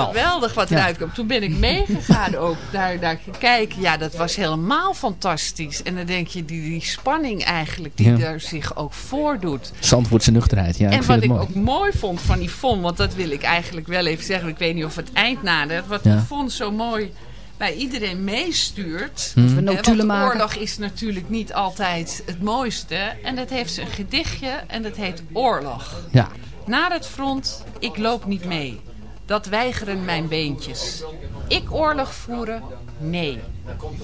Geweldig wat eruit komt. Toen ben ik meegegaan ook daar, daar kijken. Ja, dat was helemaal fantastisch. En dan denk je, die, die spanning eigenlijk, die er zich ook voordoet. Zandvoortse nuchterheid, ja. En ik wat ik mooi. ook mooi vond van Yvonne, want dat wil ik eigenlijk wel even zeggen. Ik weet niet of het eind nadert. Wat ja. Yvonne zo mooi bij iedereen meestuurt. Hmm. Want oorlog is natuurlijk niet altijd het mooiste. En dat heeft ze een gedichtje en dat heet Oorlog. Ja. Naar het front, ik loop niet mee. Dat weigeren mijn beentjes. Ik oorlog voeren? Nee.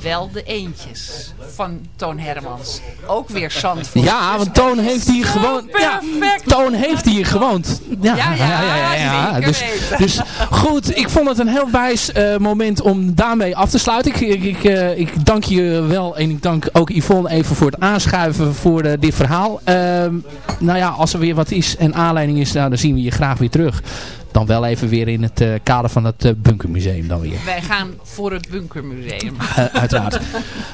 Wel de eentjes. Van Toon Hermans. Ook weer Zandvoort. Ja, want Toon heeft hier gewoon... Ja, Toon heeft hier gewoond. Ja, ja, ja. ja, dus, dus goed, ik vond het een heel wijs uh, moment om daarmee af te sluiten. Ik, ik, ik, uh, ik, dank je wel en ik dank ook Yvonne even voor het aanschuiven voor uh, dit verhaal. nou ja, als er weer wat is en aanleiding is, nou, dan zien we je graag weer terug. Dan wel even weer in het uh, kader van het uh, bunkermuseum dan weer. Wij gaan voor het bunkermuseum. Uh, uiteraard.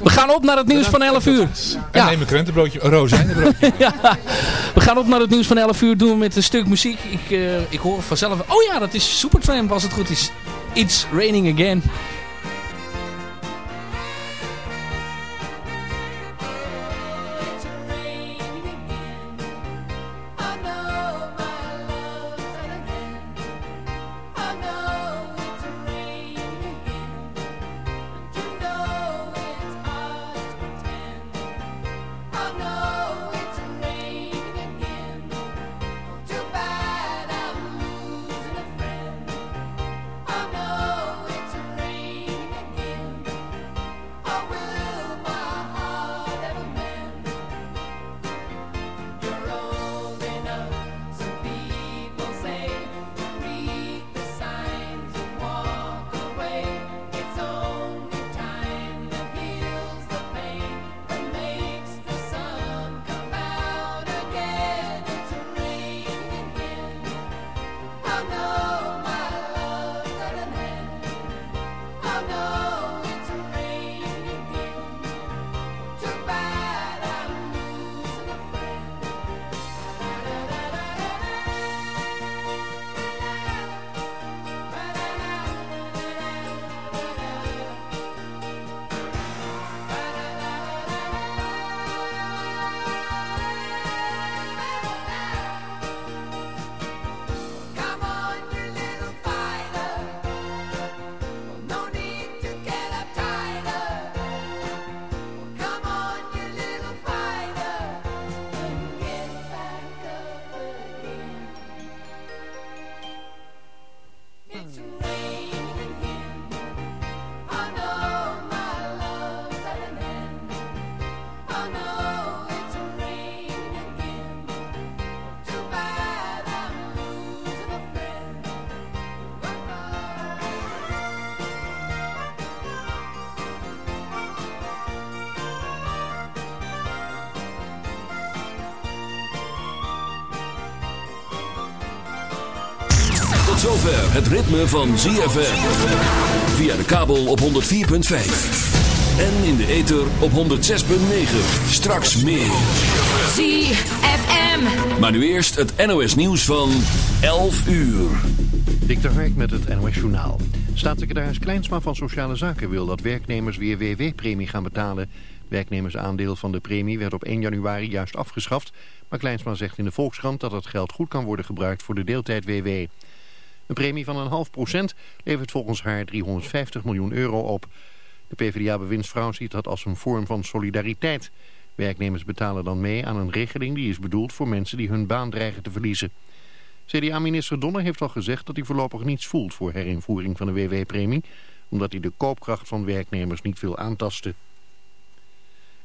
We gaan op naar het nieuws van 11 uur. En ja. neem een krentenbroodje, een rozijnenbroodje. ja. We gaan op naar het nieuws van 11 uur. Doen we met een stuk muziek. Ik, ik hoor vanzelf... Oh ja, dat is Supertramp als het goed is. It's Raining Again. Zover het ritme van ZFM. Via de kabel op 104.5. En in de ether op 106.9. Straks meer. ZFM. Maar nu eerst het NOS nieuws van 11 uur. Dikter Hark met het NOS Journaal. Staatssecretaris Kleinsma van Sociale Zaken wil dat werknemers weer WW-premie gaan betalen. Werknemersaandeel van de premie werd op 1 januari juist afgeschaft. Maar Kleinsma zegt in de Volkskrant dat het geld goed kan worden gebruikt voor de deeltijd-WW. Een premie van een half procent levert volgens haar 350 miljoen euro op. De PvdA-bewindsvrouw ziet dat als een vorm van solidariteit. Werknemers betalen dan mee aan een regeling die is bedoeld voor mensen die hun baan dreigen te verliezen. CDA-minister Donner heeft al gezegd dat hij voorlopig niets voelt voor herinvoering van de WW-premie, omdat hij de koopkracht van werknemers niet wil aantasten.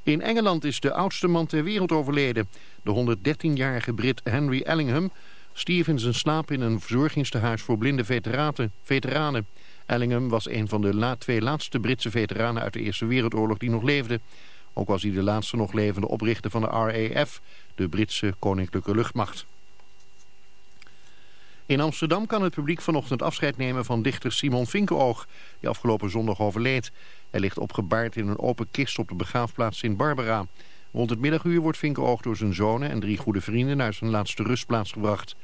In Engeland is de oudste man ter wereld overleden. De 113-jarige Brit Henry Ellingham stierf in slaap in een verzorgingstehuis voor blinde veteranen. Ellingham was een van de la twee laatste Britse veteranen uit de Eerste Wereldoorlog die nog leefden. Ook was hij de laatste nog levende oprichter van de RAF, de Britse Koninklijke Luchtmacht. In Amsterdam kan het publiek vanochtend afscheid nemen van dichter Simon Vinkenoog, die afgelopen zondag overleed. Hij ligt opgebaard in een open kist op de begraafplaats Sint Barbara. Rond het middaguur wordt Vinkenoog door zijn zonen en drie goede vrienden naar zijn laatste rustplaats gebracht.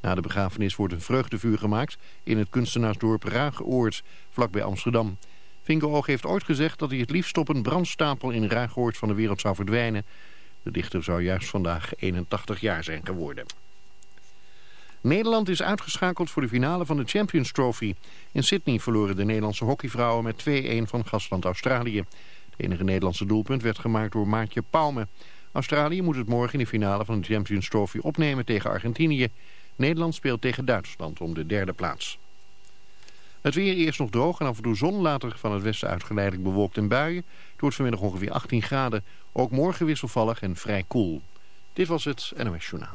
Na de begrafenis wordt een vreugdevuur gemaakt in het kunstenaarsdorp Ruigoord, vlakbij Amsterdam. Vinkeroog heeft ooit gezegd dat hij het liefst op een brandstapel in Ruigoord van de wereld zou verdwijnen. De dichter zou juist vandaag 81 jaar zijn geworden. Nederland is uitgeschakeld voor de finale van de Champions Trophy. In Sydney verloren de Nederlandse hockeyvrouwen met 2-1 van gastland Australië. Het enige Nederlandse doelpunt werd gemaakt door Maartje Palme. Australië moet het morgen in de finale van de Champions Trophy opnemen tegen Argentinië. Nederland speelt tegen Duitsland om de derde plaats. Het weer eerst nog droog en af en toe zon, later van het westen uitgeleidelijk bewolkt en buien. Het wordt vanmiddag ongeveer 18 graden. Ook morgen wisselvallig en vrij koel. Dit was het NOS Journaal.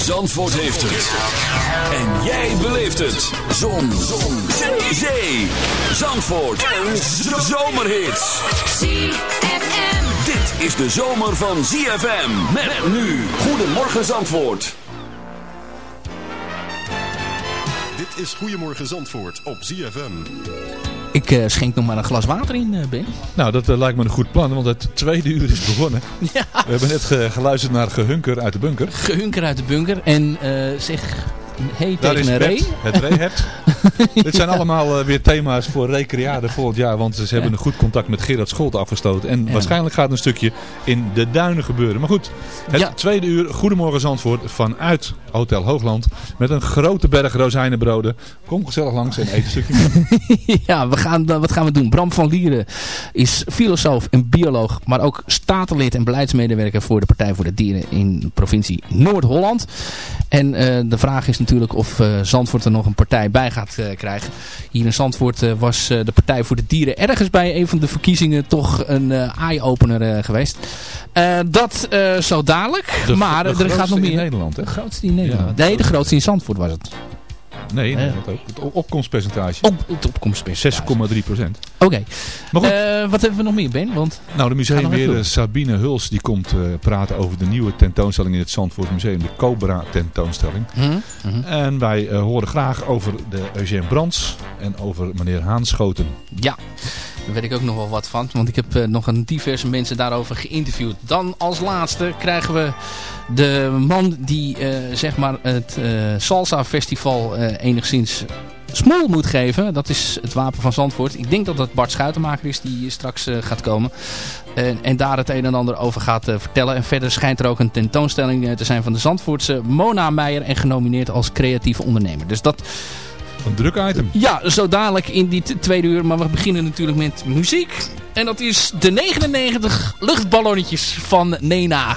Zandvoort heeft het. En jij beleeft het. Zon. Zon. Zee. Zee. Zandvoort. Een zomerhit. ZFM. Dit is de zomer van ZFM. Met nu. Goedemorgen Zandvoort. Dit is Goedemorgen Zandvoort op ZFM. Ik uh, schenk nog maar een glas water in, uh, Ben. Nou, dat uh, lijkt me een goed plan, want het tweede uur is begonnen. Ja. We hebben net ge geluisterd naar Gehunker uit de bunker. Gehunker uit de bunker. En zeg, hey Daar tegen is Ray. Het Rehert. Dit zijn allemaal uh, weer thema's voor Recreade volgend jaar. Want ze hebben ja. een goed contact met Gerard Scholt afgestoten. En ja. waarschijnlijk gaat een stukje in de duinen gebeuren. Maar goed, het tweede uur. Goedemorgen Zandvoort vanuit Hotel Hoogland. Met een grote berg rozijnenbroden. Kom gezellig langs en eet een stukje Ja, we gaan, wat gaan we doen? Bram van Lieren is filosoof en bioloog. Maar ook statenlid en beleidsmedewerker voor de Partij voor de Dieren in de provincie Noord-Holland. En uh, de vraag is natuurlijk of uh, Zandvoort er nog een partij bij gaat uh, krijgen. Hier in Zandvoort was de Partij voor de Dieren ergens bij een van de verkiezingen toch een eye-opener geweest. dat zo dadelijk. De, maar de er gaat nog meer. in Nederland, hè? De grootste in Nederland. Nee, de grootste in Zandvoort was het. Nee, nee dat ook. Het opkomstpercentage. Op, het opkomstpercentage. 6,3 procent. Oké. Okay. Uh, wat hebben we nog meer, Ben? Want nou, de museumweer Sabine Huls die komt uh, praten over de nieuwe tentoonstelling in het Zandvoort Museum. De Cobra tentoonstelling. Mm -hmm. En wij uh, horen graag over de Eugène Brands en over meneer Haanschoten. Ja. Daar weet ik ook nog wel wat van. Want ik heb uh, nog een diverse mensen daarover geïnterviewd. Dan als laatste krijgen we de man die uh, zeg maar het uh, Salsa Festival enigszins smol moet geven. Dat is het wapen van Zandvoort. Ik denk dat dat Bart Schuitenmaker is die straks gaat komen. En, en, daar het een en ander over gaat vertellen. En verder schijnt er ook een tentoonstelling te zijn van de Zandvoortse Mona Meijer. En genomineerd als creatieve ondernemer. Dus dat... Een druk item. Ja, zo dadelijk in dit tweede uur. Maar we beginnen natuurlijk met muziek. En dat is de 99 luchtballonnetjes van Nena.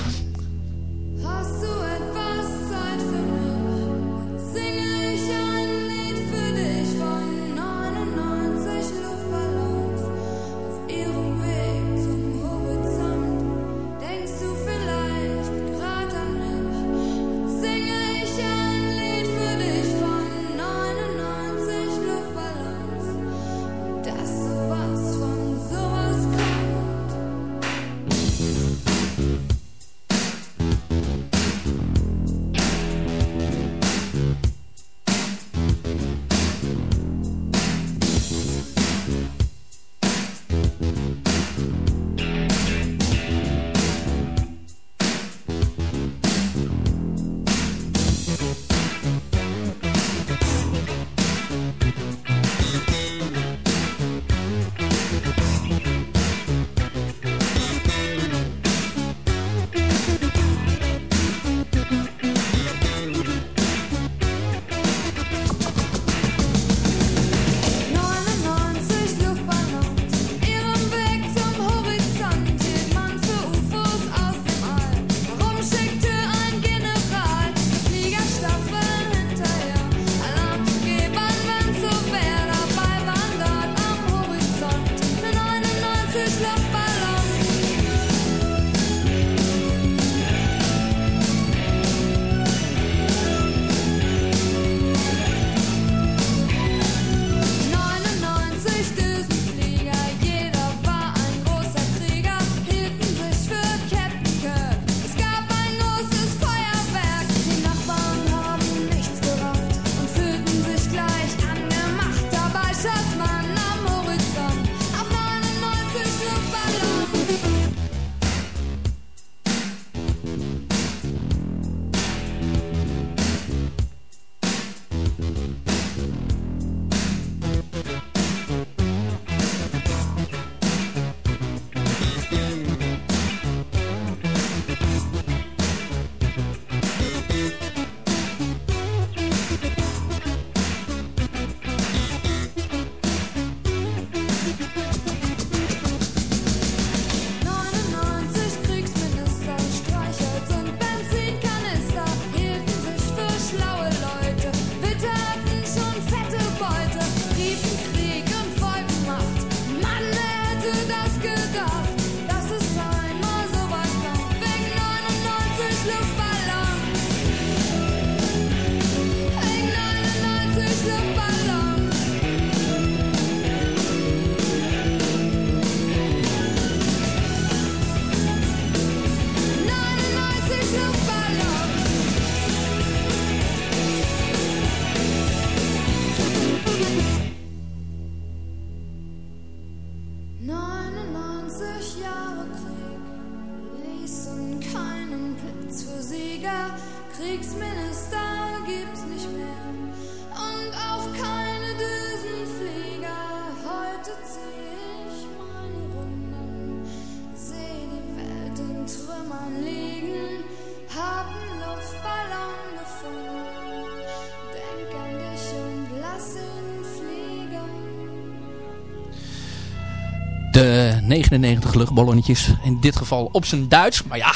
99 luchtballonnetjes. In dit geval op zijn Duits. Maar ja,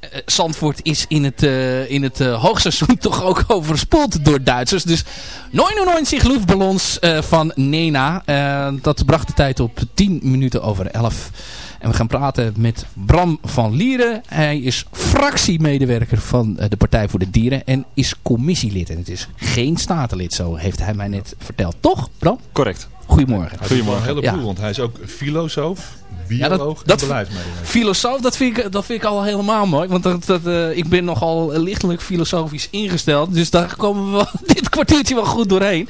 eh, Zandvoort is in het, uh, in het uh, hoogseizoen toch ook overspoeld door Duitsers. Dus 99 luchtballons uh, van Nena. dat bracht de tijd op 10 minuten over 11. En we gaan praten met Bram van Lieren. Hij is fractiemedewerker van de Partij voor de Dieren en is commissielid. En het is geen statenlid, zo heeft hij mij net verteld. Toch, Bram? Correct. Goedemorgen. Goedemorgen. Heleboel, want hij is ook filosoof, bioloog ja, dat, en dat, Filosoof, dat vind, ik, dat vind ik al helemaal mooi. Want dat, dat, uh, ik ben nogal lichtelijk filosofisch ingesteld. Dus daar komen we dit kwartiertje wel goed doorheen.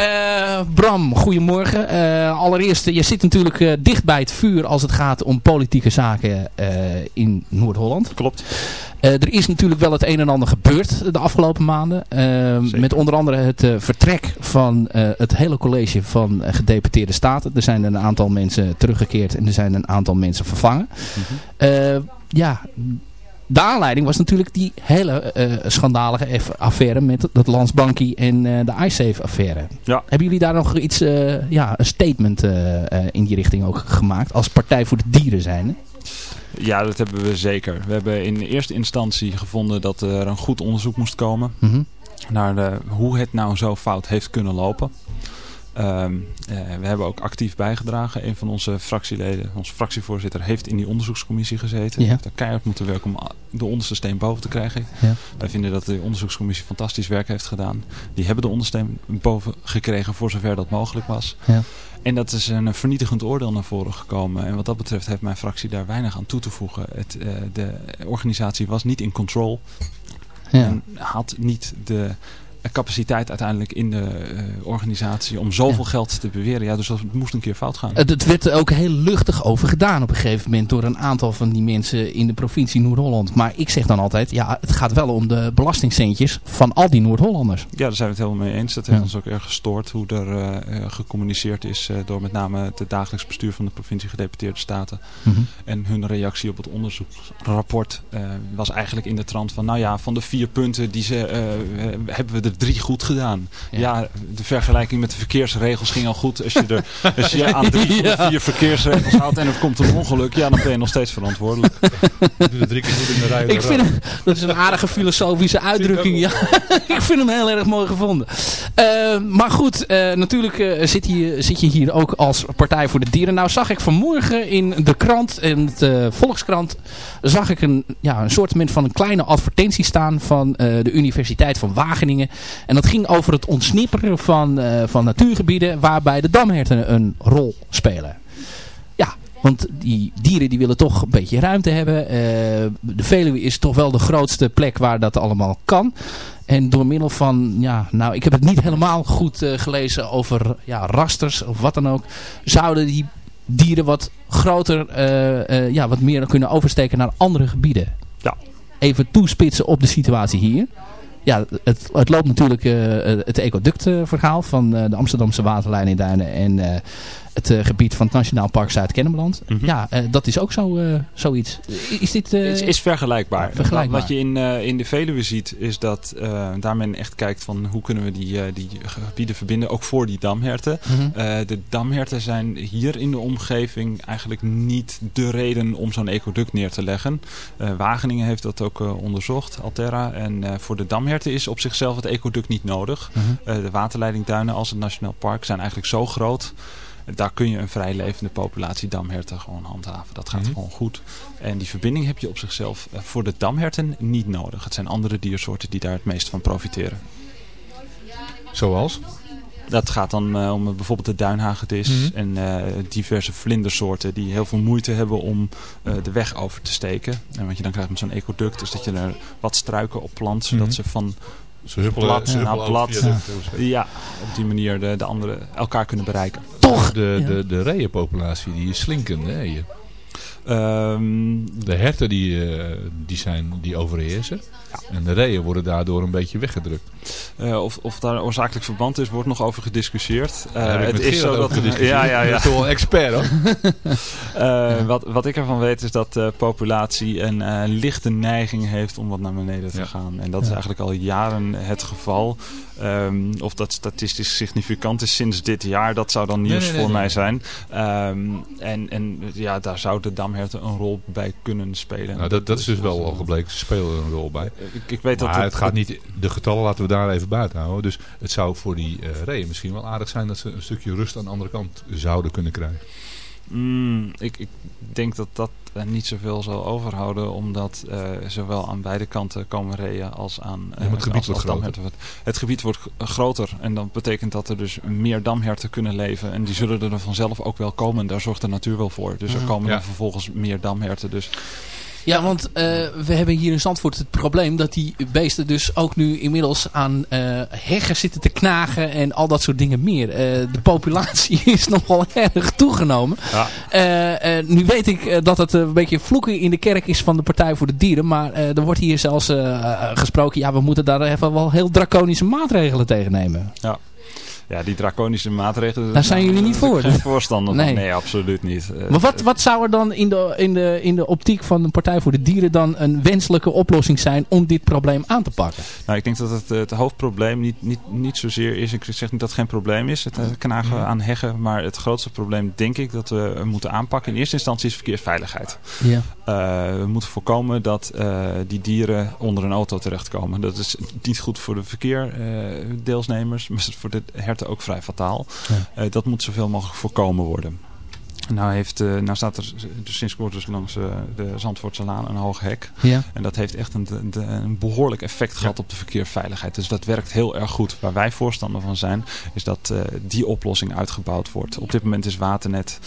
Uh, Bram, goedemorgen. Uh, allereerst, je zit natuurlijk uh, dicht bij het vuur als het gaat om politieke zaken in Noord-Holland. Klopt. Er is natuurlijk wel het een en ander gebeurd de afgelopen maanden. met onder andere het vertrek van het hele college van gedeputeerde staten. Er zijn een aantal mensen teruggekeerd en er zijn een aantal mensen vervangen. Mm -hmm. ja de aanleiding was natuurlijk die hele uh, schandalige affaire met dat Landsbankie en uh, de iSafe affaire. Ja. Hebben jullie daar nog iets, uh, ja, een statement in die richting ook gemaakt als Partij voor de Dieren zijn? Ja, dat hebben we zeker. We hebben in eerste instantie gevonden dat er een goed onderzoek moest komen. Mm -hmm. Naar de, hoe het nou zo fout heeft kunnen lopen. Um, uh, we hebben ook actief bijgedragen. Een van onze fractieleden, onze fractievoorzitter, heeft in die onderzoekscommissie gezeten. Ja. Heeft daar keihard moeten werken om de onderste steen boven te krijgen. Ja. Wij vinden dat de onderzoekscommissie fantastisch werk heeft gedaan. Die hebben de ondersteen boven gekregen voor zover dat mogelijk was. Ja. En dat is een vernietigend oordeel naar voren gekomen. En wat dat betreft heeft mijn fractie daar weinig aan toe te voegen. Het, uh, de organisatie was niet in control. Ja. En had niet de capaciteit uiteindelijk in de uh, organisatie om zoveel ja. geld te beweren. Ja, dus dat moest een keer fout gaan. Het, het werd ook heel luchtig over gedaan op een gegeven moment door een aantal van die mensen in de provincie Noord-Holland. Maar ik zeg dan altijd, ja, het gaat wel om de belastingcentjes van al die Noord-Hollanders. Ja, daar zijn we het helemaal mee eens. Dat heeft ja. ons ook erg gestoord hoe er uh, gecommuniceerd is uh, door met name het dagelijks bestuur van de provincie gedeputeerde staten. Mm -hmm. En hun reactie op het onderzoeksrapport was eigenlijk in de trant van, nou ja, van de vier punten die ze hebben we er drie goed gedaan. Ja. ja. de vergelijking met de verkeersregels ging al goed. Als je, er, als je aan drie de vier verkeersregels houdt en er komt een ongeluk, ja, dan ben je nog steeds verantwoordelijk. Doe drie keer goed in de rij. Ik vind hem, dat is een aardige filosofische uitdrukking. Ja. ik vind hem heel erg mooi gevonden. Uh, maar goed, uh, natuurlijk uh, zit, je, zit je hier ook als Partij voor de Dieren. Nou zag ik vanmorgen in de krant, in de Volkskrant, zag ik een, ja, een soort van een kleine advertentie staan van de Universiteit van Wageningen. En dat ging over het ontsnipperen van, uh, van natuurgebieden waarbij de damherten een rol spelen. Ja, want die dieren die willen toch een beetje ruimte hebben. Uh, de Veluwe is toch wel de grootste plek waar dat allemaal kan. En door middel van, ja, nou ik heb het niet helemaal goed uh, gelezen over ja, rasters of wat dan ook. Zouden die dieren wat groter, ja, wat meer kunnen oversteken naar andere gebieden. Ja. Even toespitsen op de situatie hier ja, het, het loopt natuurlijk uh, het ecoductverhaal van uh, de Amsterdamse waterlijn in Duinen en uh, het gebied van het Nationaal Park Zuid-Kennemerland. Mhm. Mm -hmm. Ja, dat is ook zo, zoiets. Is dit... is, is vergelijkbaar. vergelijkbaar. Wat je in, in de Veluwe ziet is dat daar men echt kijkt van hoe kunnen we die, die gebieden verbinden, ook voor die damherten. Mm -hmm. de damherten zijn hier in de omgeving eigenlijk niet de reden om zo'n ecoduct neer te leggen. Wageningen heeft dat ook onderzocht, Alterra. En voor de damherten is op zichzelf het ecoduct niet nodig. Mhm. Uh de waterleidingduinen als het Nationaal Park zijn eigenlijk zo groot. Daar kun je een vrij levende populatie damherten gewoon handhaven. Dat gaat Mhm. mm -hmm. gewoon goed. En die verbinding heb je op zichzelf uh, voor de damherten niet nodig. Het zijn andere diersoorten die daar het meest van profiteren. Zoals? Dat gaat dan uh, om bijvoorbeeld de duinhagedis Mhm. en uh, diverse vlindersoorten die heel veel moeite hebben om uh, de weg over te steken. En wat je dan krijgt met zo'n ecoduct is dat je er wat struiken op plant, zodat Mhm. ze van Ze huppelen, blad ze naar blad, ja, op die manier de, de andere elkaar kunnen bereiken. Toch? De, de, de reeënpopulatie die is slinkend. Hè? Je- Ehm, de herten die, uh, die, zijn, die overheersen. Ja. En de reeën worden daardoor een beetje weggedrukt. Uh, of, of daar oorzakelijk verband is, wordt nog over gediscussieerd. Uh, het is zo dat ja, ja, ja. Dat is wel een expert hoor. wat, wat ik ervan weet is dat de populatie een lichte neiging heeft om wat naar beneden te ja. gaan. En dat is eigenlijk al jaren het geval. Um, of dat statistisch significant is sinds dit jaar, dat zou dan nieuws nee, nee, nee, voor mij zijn. Um, en, en ja, daar zou de een rol bij kunnen spelen. Nou, dat, dat is dus wel al gebleken. Ze spelen een rol bij. Ik, ik weet maar dat het, gaat niet, de getallen laten we daar even buiten houden. Dus het zou voor die uh, reeën misschien wel aardig zijn dat ze een stukje rust aan de andere kant zouden kunnen krijgen. Mm, ik, ik denk dat dat niet zoveel zal overhouden, omdat uh, zowel aan beide kanten komen reeën als aan uh, ja, het gebied wordt groter. Het gebied wordt groter en dat betekent dat er dus meer damherten kunnen leven en die zullen er vanzelf ook wel komen. Daar zorgt de natuur wel voor. Dus er komen ja. dan vervolgens meer damherten. Dus ja, want uh, we hebben hier in Zandvoort het probleem dat die beesten dus ook nu inmiddels aan uh, heggen zitten te knagen en al dat soort dingen meer. Uh, de populatie is nogal erg toegenomen. Ja. nu weet ik dat het een beetje vloeken in de kerk is van de Partij voor de Dieren, maar er wordt hier zelfs gesproken, ja we moeten daar even wel heel draconische maatregelen tegen nemen. Ja. Ja, die draconische maatregelen... Daar zijn jullie niet voor. Geen voorstander nee. nee, absoluut niet. Maar wat, wat zou er dan in de, in, de, in de optiek van de Partij voor de Dieren dan een wenselijke oplossing zijn om dit probleem aan te pakken? Nou, ik denk dat het, het hoofdprobleem niet, niet, niet zozeer is, ik zeg niet dat het geen probleem is, het knagen aan heggen, maar het grootste probleem denk ik dat we moeten aanpakken in eerste instantie is verkeersveiligheid. Ja. Uh, we moeten voorkomen dat uh, die dieren onder een auto terechtkomen. Dat is niet goed voor de verkeerdeelsnemers, uh, maar voor de herten ook vrij fataal. Ja. dat moet zoveel mogelijk voorkomen worden. Nou, heeft, uh, nou staat er sinds kort dus langs uh, de Zandvoortse Laan een hoog hek. Ja. En dat heeft echt een, een, behoorlijk effect gehad op de verkeersveiligheid. Dus dat werkt heel erg goed. Waar wij voorstander van zijn, is dat uh, die oplossing uitgebouwd wordt. Op dit moment is Waternet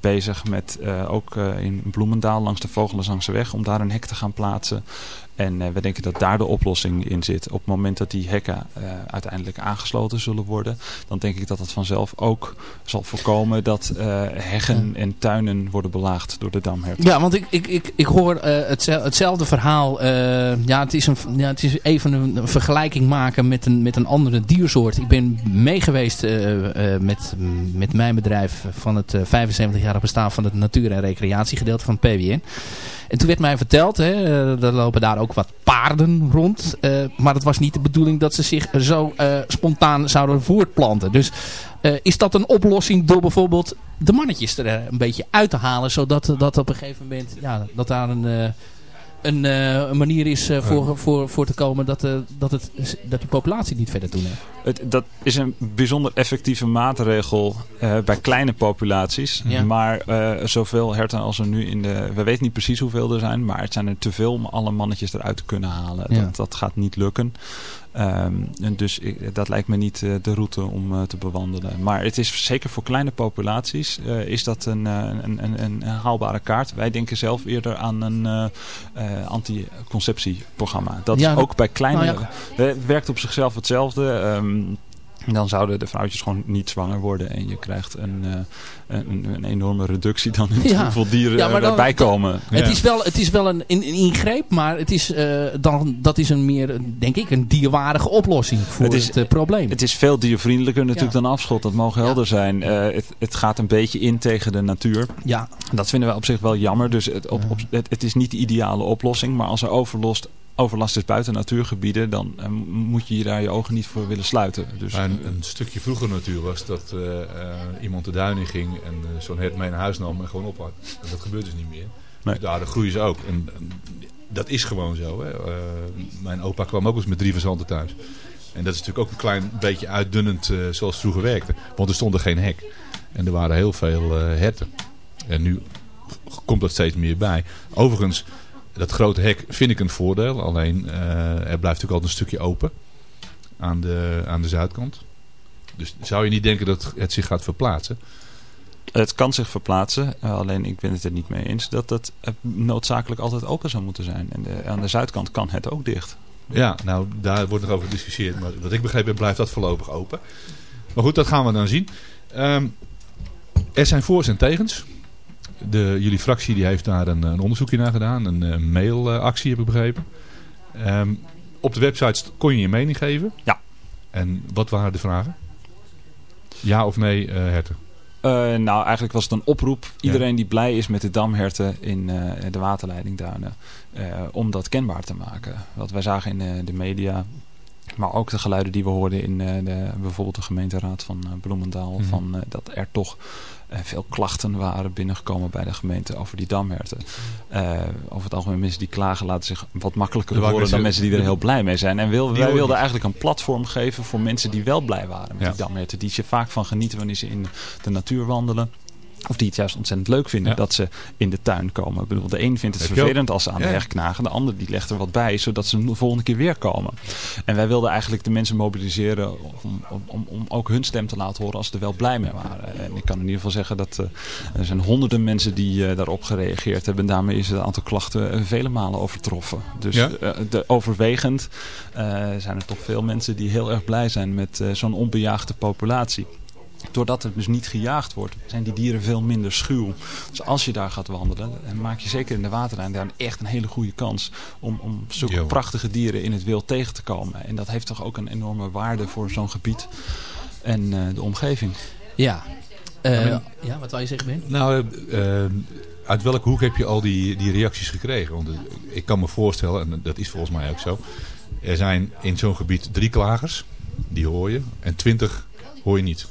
bezig met ook in Bloemendaal langs de Vogelenzangse weg om daar een hek te gaan plaatsen. En uh, we denken dat daar de oplossing in zit. Op het moment dat die hekken uh, uiteindelijk aangesloten zullen worden, dan denk ik dat het vanzelf ook zal voorkomen dat uh, heggen en tuinen worden belaagd door de damherten. Ja, want ik, ik, ik, ik hoor hetzelfde, hetzelfde verhaal. ja, het is, een, ja, het is even een, vergelijking maken met een, met een andere diersoort. Ik ben meegeweest met, met mijn bedrijf van het 75-jarig bestaan van het natuur- en recreatiegedeelte van het PWN. En toen werd mij verteld, hè, er lopen daar ook wat paarden rond. Uh, maar het was niet de bedoeling dat ze zich zo uh, spontaan zouden voortplanten. Dus is dat een oplossing door bijvoorbeeld de mannetjes er een beetje uit te halen. Zodat dat op een gegeven moment, ja, dat daar een... Een, uh, een, manier is uh, voor, ja. voor, voor te komen dat, uh, dat, het, dat die populatie niet verder toeneemt. Het, dat is een bijzonder effectieve maatregel bij kleine populaties. Ja. Maar zoveel herten als er nu in de... We weten niet precies hoeveel er zijn, maar het zijn er te veel om alle mannetjes eruit te kunnen halen. Ja. Dat, dat gaat niet lukken. Um, en dus ik, dat lijkt me niet uh, de route om uh, te bewandelen. Maar het is zeker voor kleine populaties uh, is dat een, een, een, een, haalbare kaart. Wij denken zelf eerder aan een anticonceptieprogramma. Dat ja, ook bij kleine... Nou ja. werkt op zichzelf hetzelfde. Um, dan zouden de vrouwtjes gewoon niet zwanger worden. En je krijgt een, uh, een, een, enorme reductie dan in ja. hoeveel dieren ja, dan, erbij komen. Het, ja. is wel, het is wel een, een ingreep, maar het is, uh, dan, dat is een meer, denk ik, een dierwaardige oplossing voor het, is, het uh, probleem. Het is veel diervriendelijker natuurlijk dan afschot. Dat mogen helder zijn. het, het gaat een beetje in tegen de natuur. Ja. Dat vinden we op zich wel jammer. Dus het, op, op, het, het is niet de ideale oplossing. Maar als er overlast overlast is buiten natuurgebieden, dan uh, moet je daar je ogen niet voor willen sluiten. Dus, een, een, stukje vroeger natuur was dat uh, uh, iemand de duin in ging en zo'n hert mee naar huis nam en gewoon ophad. En dat gebeurt dus niet meer. Nee. Dus daar groeien ze ook. En, en, dat is gewoon zo. Hè. mijn opa kwam ook eens met drie verzanten thuis. En dat is natuurlijk ook een klein beetje uitdunnend zoals het vroeger werkte. Want er stond er geen hek. En er waren heel veel herten. En nu komt dat steeds meer bij. Overigens dat grote hek vind ik een voordeel. Alleen uh, er blijft natuurlijk altijd een stukje open aan de, aan de zuidkant. Dus zou je niet denken dat het zich gaat verplaatsen? Het kan zich verplaatsen, uh, alleen ik ben het er niet mee eens dat het noodzakelijk altijd open zou moeten zijn. En de, aan de zuidkant kan het ook dicht. Ja, nou daar wordt nog over gediscussieerd. Maar wat ik begrepen heb, blijft dat voorlopig open. Maar goed, dat gaan we dan zien. Um, er zijn voor's en tegens. De, jullie fractie die heeft daar een, een onderzoekje naar gedaan. Een uh, mailactie heb ik begrepen. Ehm, op de website kon je je mening geven. Ja. En wat waren de vragen? Ja of nee, uh, herten? Uh, nou, eigenlijk was het een oproep. Iedereen die blij is met de damherten in uh, de waterleidingduinen. Om dat kenbaar te maken. Wat wij zagen in de media. Maar ook de geluiden die we hoorden in de, bijvoorbeeld de gemeenteraad van Bloemendaal. Mm -hmm. Van, dat er toch veel klachten waren binnengekomen bij de gemeente over die damherten. Uh, over het algemeen mensen die klagen laten zich wat makkelijker horen dan mensen die er heel blij mee zijn. En wil, wij wilden eigenlijk een platform geven voor mensen die wel blij waren met ja. die damherten. Die je vaak van genieten wanneer ze in de natuur wandelen. Of die het juist ontzettend leuk vinden ja. dat ze in de tuin komen. Ik bedoel, de een vindt het vervelend als ze aan de heg knagen. De ander die legt er wat bij, zodat ze de volgende keer weer komen. En wij wilden eigenlijk de mensen mobiliseren om, om, om ook hun stem te laten horen als ze er wel blij mee waren. En ik kan in ieder geval zeggen dat uh, er zijn honderden mensen die uh, daarop gereageerd hebben. En daarmee is het aantal klachten uh, vele malen overtroffen. Dus ja? de, overwegend zijn er toch veel mensen die heel erg blij zijn met zo'n onbejaagde populatie doordat het dus niet gejaagd wordt, zijn die dieren veel minder schuw. Dus als je daar gaat wandelen, dan maak je zeker in de waterlijn daar echt een hele goede kans om, om zulke prachtige dieren in het wild tegen te komen. En dat heeft toch ook een enorme waarde voor zo'n gebied en uh, de omgeving. Ja. Uh, ja, wat wil je zeggen, Ben? Nou, uh, uit welke hoek heb je al die, die reacties gekregen? Want ik kan me voorstellen, en dat is volgens mij ook zo, er zijn in zo'n gebied drie klagers, die hoor je, en twintig hoor je niet.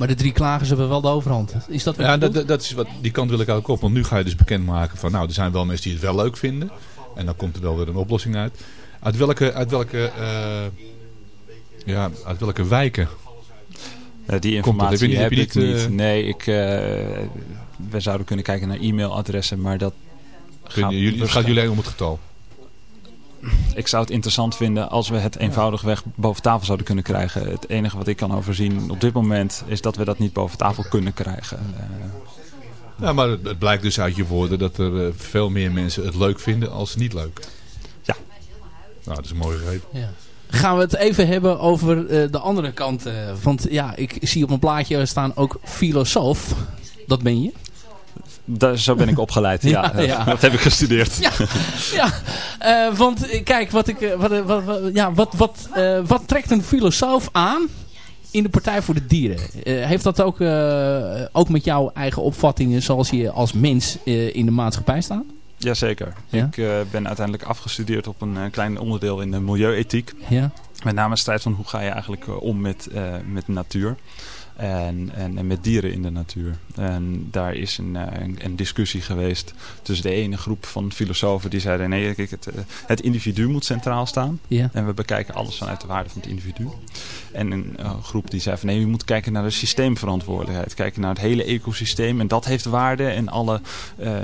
Maar de drie klagers hebben wel de overhand. Is dat wat ja, dat, dat is wat, die kant wil ik ook op. Want nu ga je dus bekendmaken van... nou, er zijn wel mensen die het wel leuk vinden. En dan komt er wel weer een oplossing uit. Uit welke, uit welke, uh, ja, uit welke wijken uh, die informatie heb, je, heb, heb ik niet. Uh, nee, ik, we zouden kunnen kijken naar e-mailadressen. Maar dat gaat, jullie, gaat jullie om het getal? Ik zou het interessant vinden als we het eenvoudigweg boven tafel zouden kunnen krijgen. Het enige wat ik kan overzien op dit moment is dat we dat niet boven tafel kunnen krijgen. Uh, ja, maar het, het, blijkt dus uit je woorden dat er uh, veel meer mensen het leuk vinden als niet leuk. Ja. Nou, dat is een mooie reden. Ja. Gaan we het even hebben over uh, de andere kant. want ja, ik zie op mijn plaatje staan ook filosoof. Dat ben je. Daar, zo ben ik opgeleid, ja. ja, ja. Dat heb ik gestudeerd. Ja, ja. Uh, want kijk, wat, ik, wat, wat, wat, ja, wat, wat, uh, wat trekt een filosoof aan in de Partij voor de Dieren? Uh, heeft dat ook, ook met jouw eigen opvattingen zoals je als mens in de maatschappij staat? Jazeker. Ja? Ik ben uiteindelijk afgestudeerd op een klein onderdeel in de milieuethiek. Ja. Met name de strijd van hoe ga je eigenlijk om met, met natuur. En, en, en, met dieren in de natuur. En daar is een, een, een, discussie geweest tussen de ene groep van filosofen die zeiden nee, kijk, het, het individu moet centraal staan. Ja. En we bekijken alles vanuit de waarde van het individu. En een uh, groep die zei van nee, je moet kijken naar de systeemverantwoordelijkheid. Kijken naar het hele ecosysteem en dat heeft waarde. En alle uh,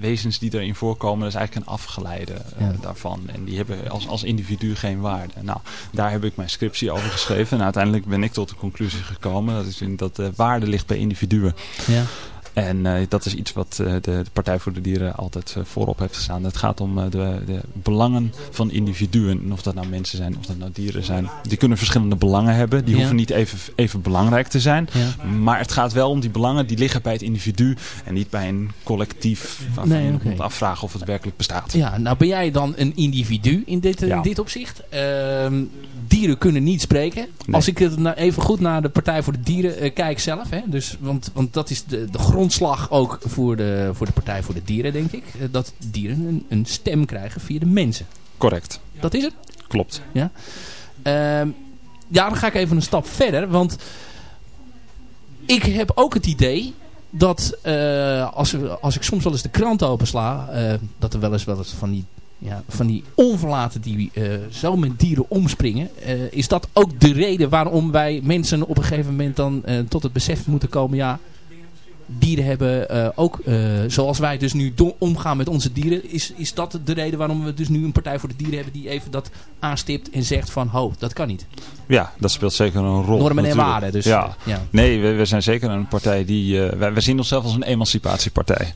wezens die erin voorkomen, dat is eigenlijk een afgeleide uh, ja. daarvan. En die hebben als, als individu geen waarde. Nou, daar heb ik mijn scriptie over geschreven. En uiteindelijk ben ik tot de conclusie gekomen dat is in dat de waarde ligt bij individuen. Ja. En uh, dat is iets wat uh, de, de, Partij voor de Dieren altijd uh, voorop heeft gestaan. Het gaat om de, de, belangen van individuen. En of dat nou mensen zijn, of dat nou dieren zijn. Die kunnen verschillende belangen hebben. Die ja. hoeven niet even, even belangrijk te zijn. Ja. Maar het gaat wel om die belangen die liggen bij het individu. En niet bij een collectief. Van, nee, okay. afvragen of het werkelijk bestaat. Ja, nou ben jij dan een individu in dit, ja. in dit opzicht. Ehm, dieren kunnen niet spreken. Nee. Als ik het nou even goed naar de Partij voor de Dieren kijk zelf. Hè, dus, want, want dat is de, de grond grondslag ook voor de, voor de Partij voor de Dieren, denk ik. Dat dieren een, een stem krijgen via de mensen. Correct. Dat is het? Klopt. Ja. Uh, ja, dan ga ik even een stap verder. Want ik heb ook het idee dat uh, als, als ik soms wel eens de krant opensla... Uh, dat er wel eens wel eens van die ja, van die onverlaten die uh, zo met dieren omspringen. Uh, is dat ook de reden waarom wij mensen op een gegeven moment dan uh, tot het besef moeten komen... ja, dieren hebben uh, ook, uh, zoals wij dus nu omgaan met onze dieren, is, is dat de reden waarom we dus nu een Partij voor de Dieren hebben die even dat aanstipt en zegt van, ho, dat kan niet. Ja, dat speelt zeker een rol. Normen en natuurlijk. waarden. Dus, ja. eh, ja. Nee, we, we zijn zeker een partij die... eh, wij, wij zien onszelf als een emancipatiepartij.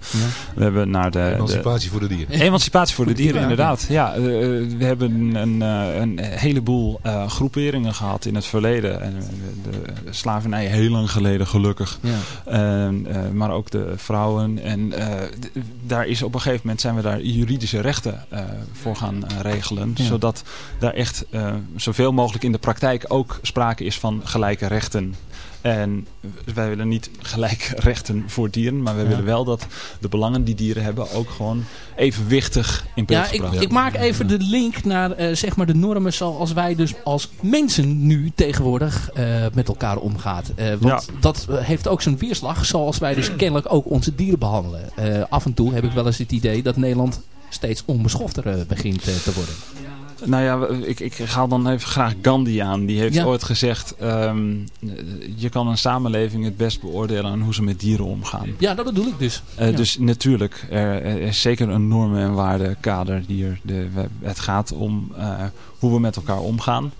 We hebben naar de... Emancipatie voor de dieren. Emancipatie voor de dieren, inderdaad. Ja, eh, we hebben een, eh, een heleboel eh, groeperingen gehad in het verleden. En, de, de slavernij heel lang geleden, gelukkig. Ja. En, eh, maar ook de vrouwen. En eh, daar is op een gegeven moment zijn we daar juridische rechten eh, voor gaan regelen. Ja. Zodat daar echt eh, zoveel mogelijk in de praktijk ook sprake is van gelijke rechten. En wij willen niet gelijke rechten voor dieren, maar wij Ja. willen wel dat de belangen die dieren hebben ook gewoon evenwichtig in beeld Ja, ik, gebracht ik maak even de link naar eh, zeg maar de normen zoals wij dus als mensen nu tegenwoordig eh, met elkaar omgaat. Eh, want dat eh, heeft ook zijn weerslag zoals wij dus kennelijk ook onze dieren behandelen. Eh, af en toe heb ik wel eens het idee dat Nederland steeds onbeschofter begint te worden. Nou ja, ik, ik haal dan even graag Gandhi aan. Die heeft Ja. ooit gezegd, ehm, je kan een samenleving het best beoordelen aan hoe ze met dieren omgaan. Ja, dat bedoel ik dus. Eh, Ja. Dus natuurlijk, er, er is zeker een normen- en waardekader. Die er, de, het gaat om eh, hoe we met elkaar omgaan.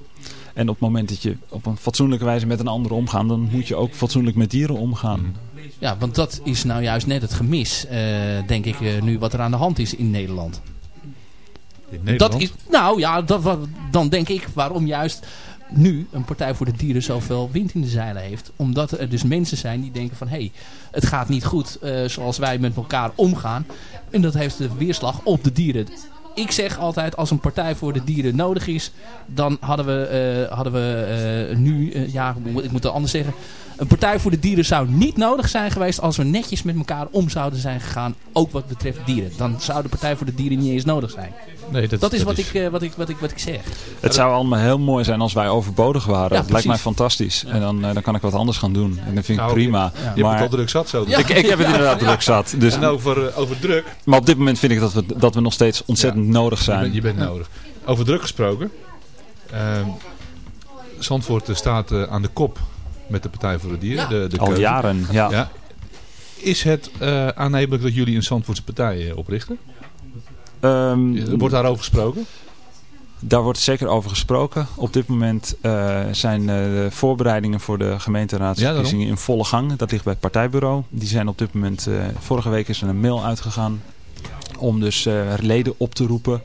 En op het moment dat je op een fatsoenlijke wijze met een ander omgaan, dan moet je ook fatsoenlijk met dieren omgaan. Ja, want dat is nou juist net het gemis, eh, denk ik, nu wat er aan de hand is in Nederland. Dat is, nou ja, dat, dan denk ik waarom juist nu een Partij voor de Dieren zoveel wind in de zeilen heeft. Omdat er dus mensen zijn die denken van... hé, hey, het gaat niet goed eh, zoals wij met elkaar omgaan. En dat heeft de weerslag op de dieren. Ik zeg altijd, als een Partij voor de Dieren nodig is... dan hadden we, eh, hadden we eh, nu... eh, ja, ik moet- het anders zeggen... Een Partij voor de Dieren zou niet nodig zijn geweest... als we netjes met elkaar om zouden zijn gegaan. Ook wat betreft dieren. Dan zou de Partij voor de Dieren niet eens nodig zijn. Nee, dat, is, wat, Ik, eh, wat, ik, wat, ik, wat ik zeg. Het zou allemaal heel mooi zijn als wij overbodig waren. Ja, dat lijkt mij fantastisch. En dan, dan kan ik wat anders gaan doen. En dat vind ik Nou, prima. Je, je hebt het al druk zat zo. Ik, ik heb het inderdaad druk zat. Dus, En over, over druk. Maar op dit moment vind ik dat we, dat we nog steeds ontzettend nodig Je zijn. bent, je bent nodig. Over druk gesproken. Ehm Zandvoort eh, staat eh, aan de kop met de Partij voor de Dieren. Ja. De, de Al jaren, ja. Is het eh aannemelijk dat jullie een Zandvoortse partij oprichten? Ehm, Wordt daarover gesproken? Daar wordt zeker over gesproken. Op dit moment eh, zijn de voorbereidingen voor de gemeenteraadsverkiezingen in volle gang. Dat ligt bij het partijbureau. Die zijn op dit moment, eh, vorige week is er een mail uitgegaan om dus eh, leden op te roepen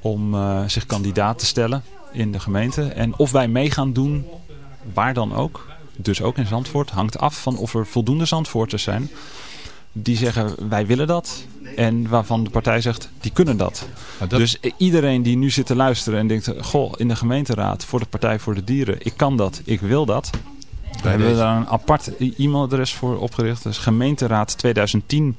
om eh, zich kandidaat te stellen in de gemeente. En of wij mee gaan doen, waar dan ook, dus ook in Zandvoort, hangt af van of er voldoende Zandvoorters zijn die zeggen wij willen dat. En waarvan de partij zegt die kunnen dat. Dus iedereen die nu zit te luisteren en denkt goh in de gemeenteraad voor de Partij voor de Dieren. Ik kan dat, ik wil dat. We hebben deze. daar een apart e-mailadres voor opgericht. Dat is gemeenteraad 2010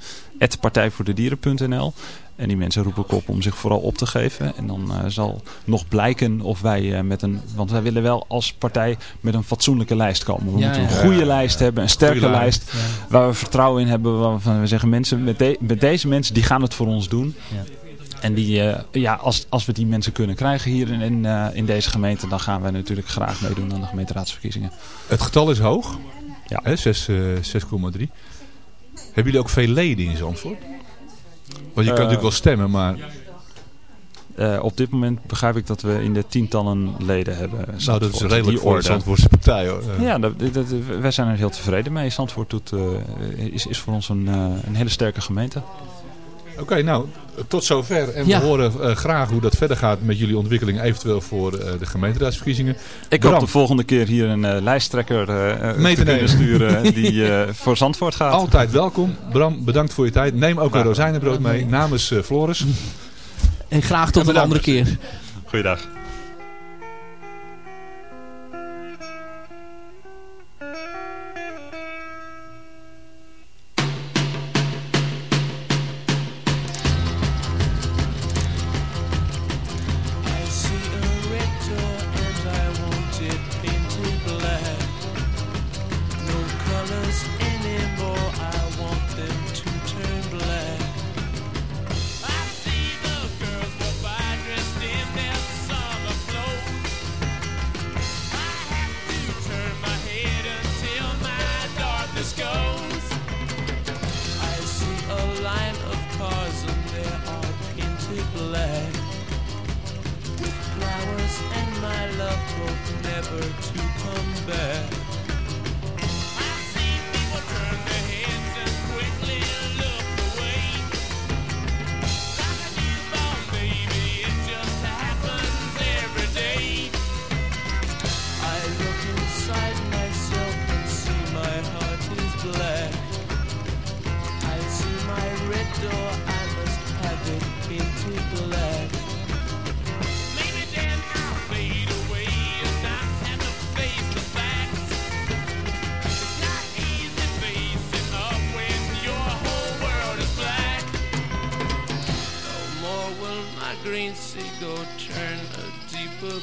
partijvoordedieren.nl En die mensen roepen ik op om zich vooral op te geven. En dan eh, zal nog blijken of wij eh, met een... Want wij willen wel als partij met een fatsoenlijke lijst komen. We Ja, moeten ja. een goede Ja, lijst hebben, een sterke Goeie lijst. lijst, Waar we vertrouwen in hebben. Waarvan we zeggen mensen, met, de- met deze mensen die gaan het voor ons doen. En die, eh, ja, als, als we die mensen kunnen krijgen hier in, in, eh, in deze gemeente, dan gaan we natuurlijk graag meedoen aan de gemeenteraadsverkiezingen. Het getal is hoog. Ja. Hè, zes, eh, 6,3. Hebben jullie ook veel leden in Zandvoort? Want je kan natuurlijk wel stemmen, maar Eh, op dit moment begrijp ik dat we in de tientallen leden hebben. nou, dat is Zandvoort, redelijk die voor de. Zandvoortse partij. Hoor. Ja, dat, dat, wij zijn er heel tevreden mee. Zandvoort doet, eh, is, is voor ons een, eh, een hele sterke gemeente. Oké, nou, tot zover. En Ja. we horen eh, graag hoe dat verder gaat met jullie ontwikkeling, eventueel voor eh, de gemeenteraadsverkiezingen. Ik Bram. hoop de volgende keer hier een eh, lijsttrekker Mee te nemen. sturen die eh, voor Zandvoort gaat. Altijd welkom. Bram, bedankt voor je tijd. Neem ook een rozijnenbrood mee namens eh, Floris. En graag tot En een andere keer. Goeiedag.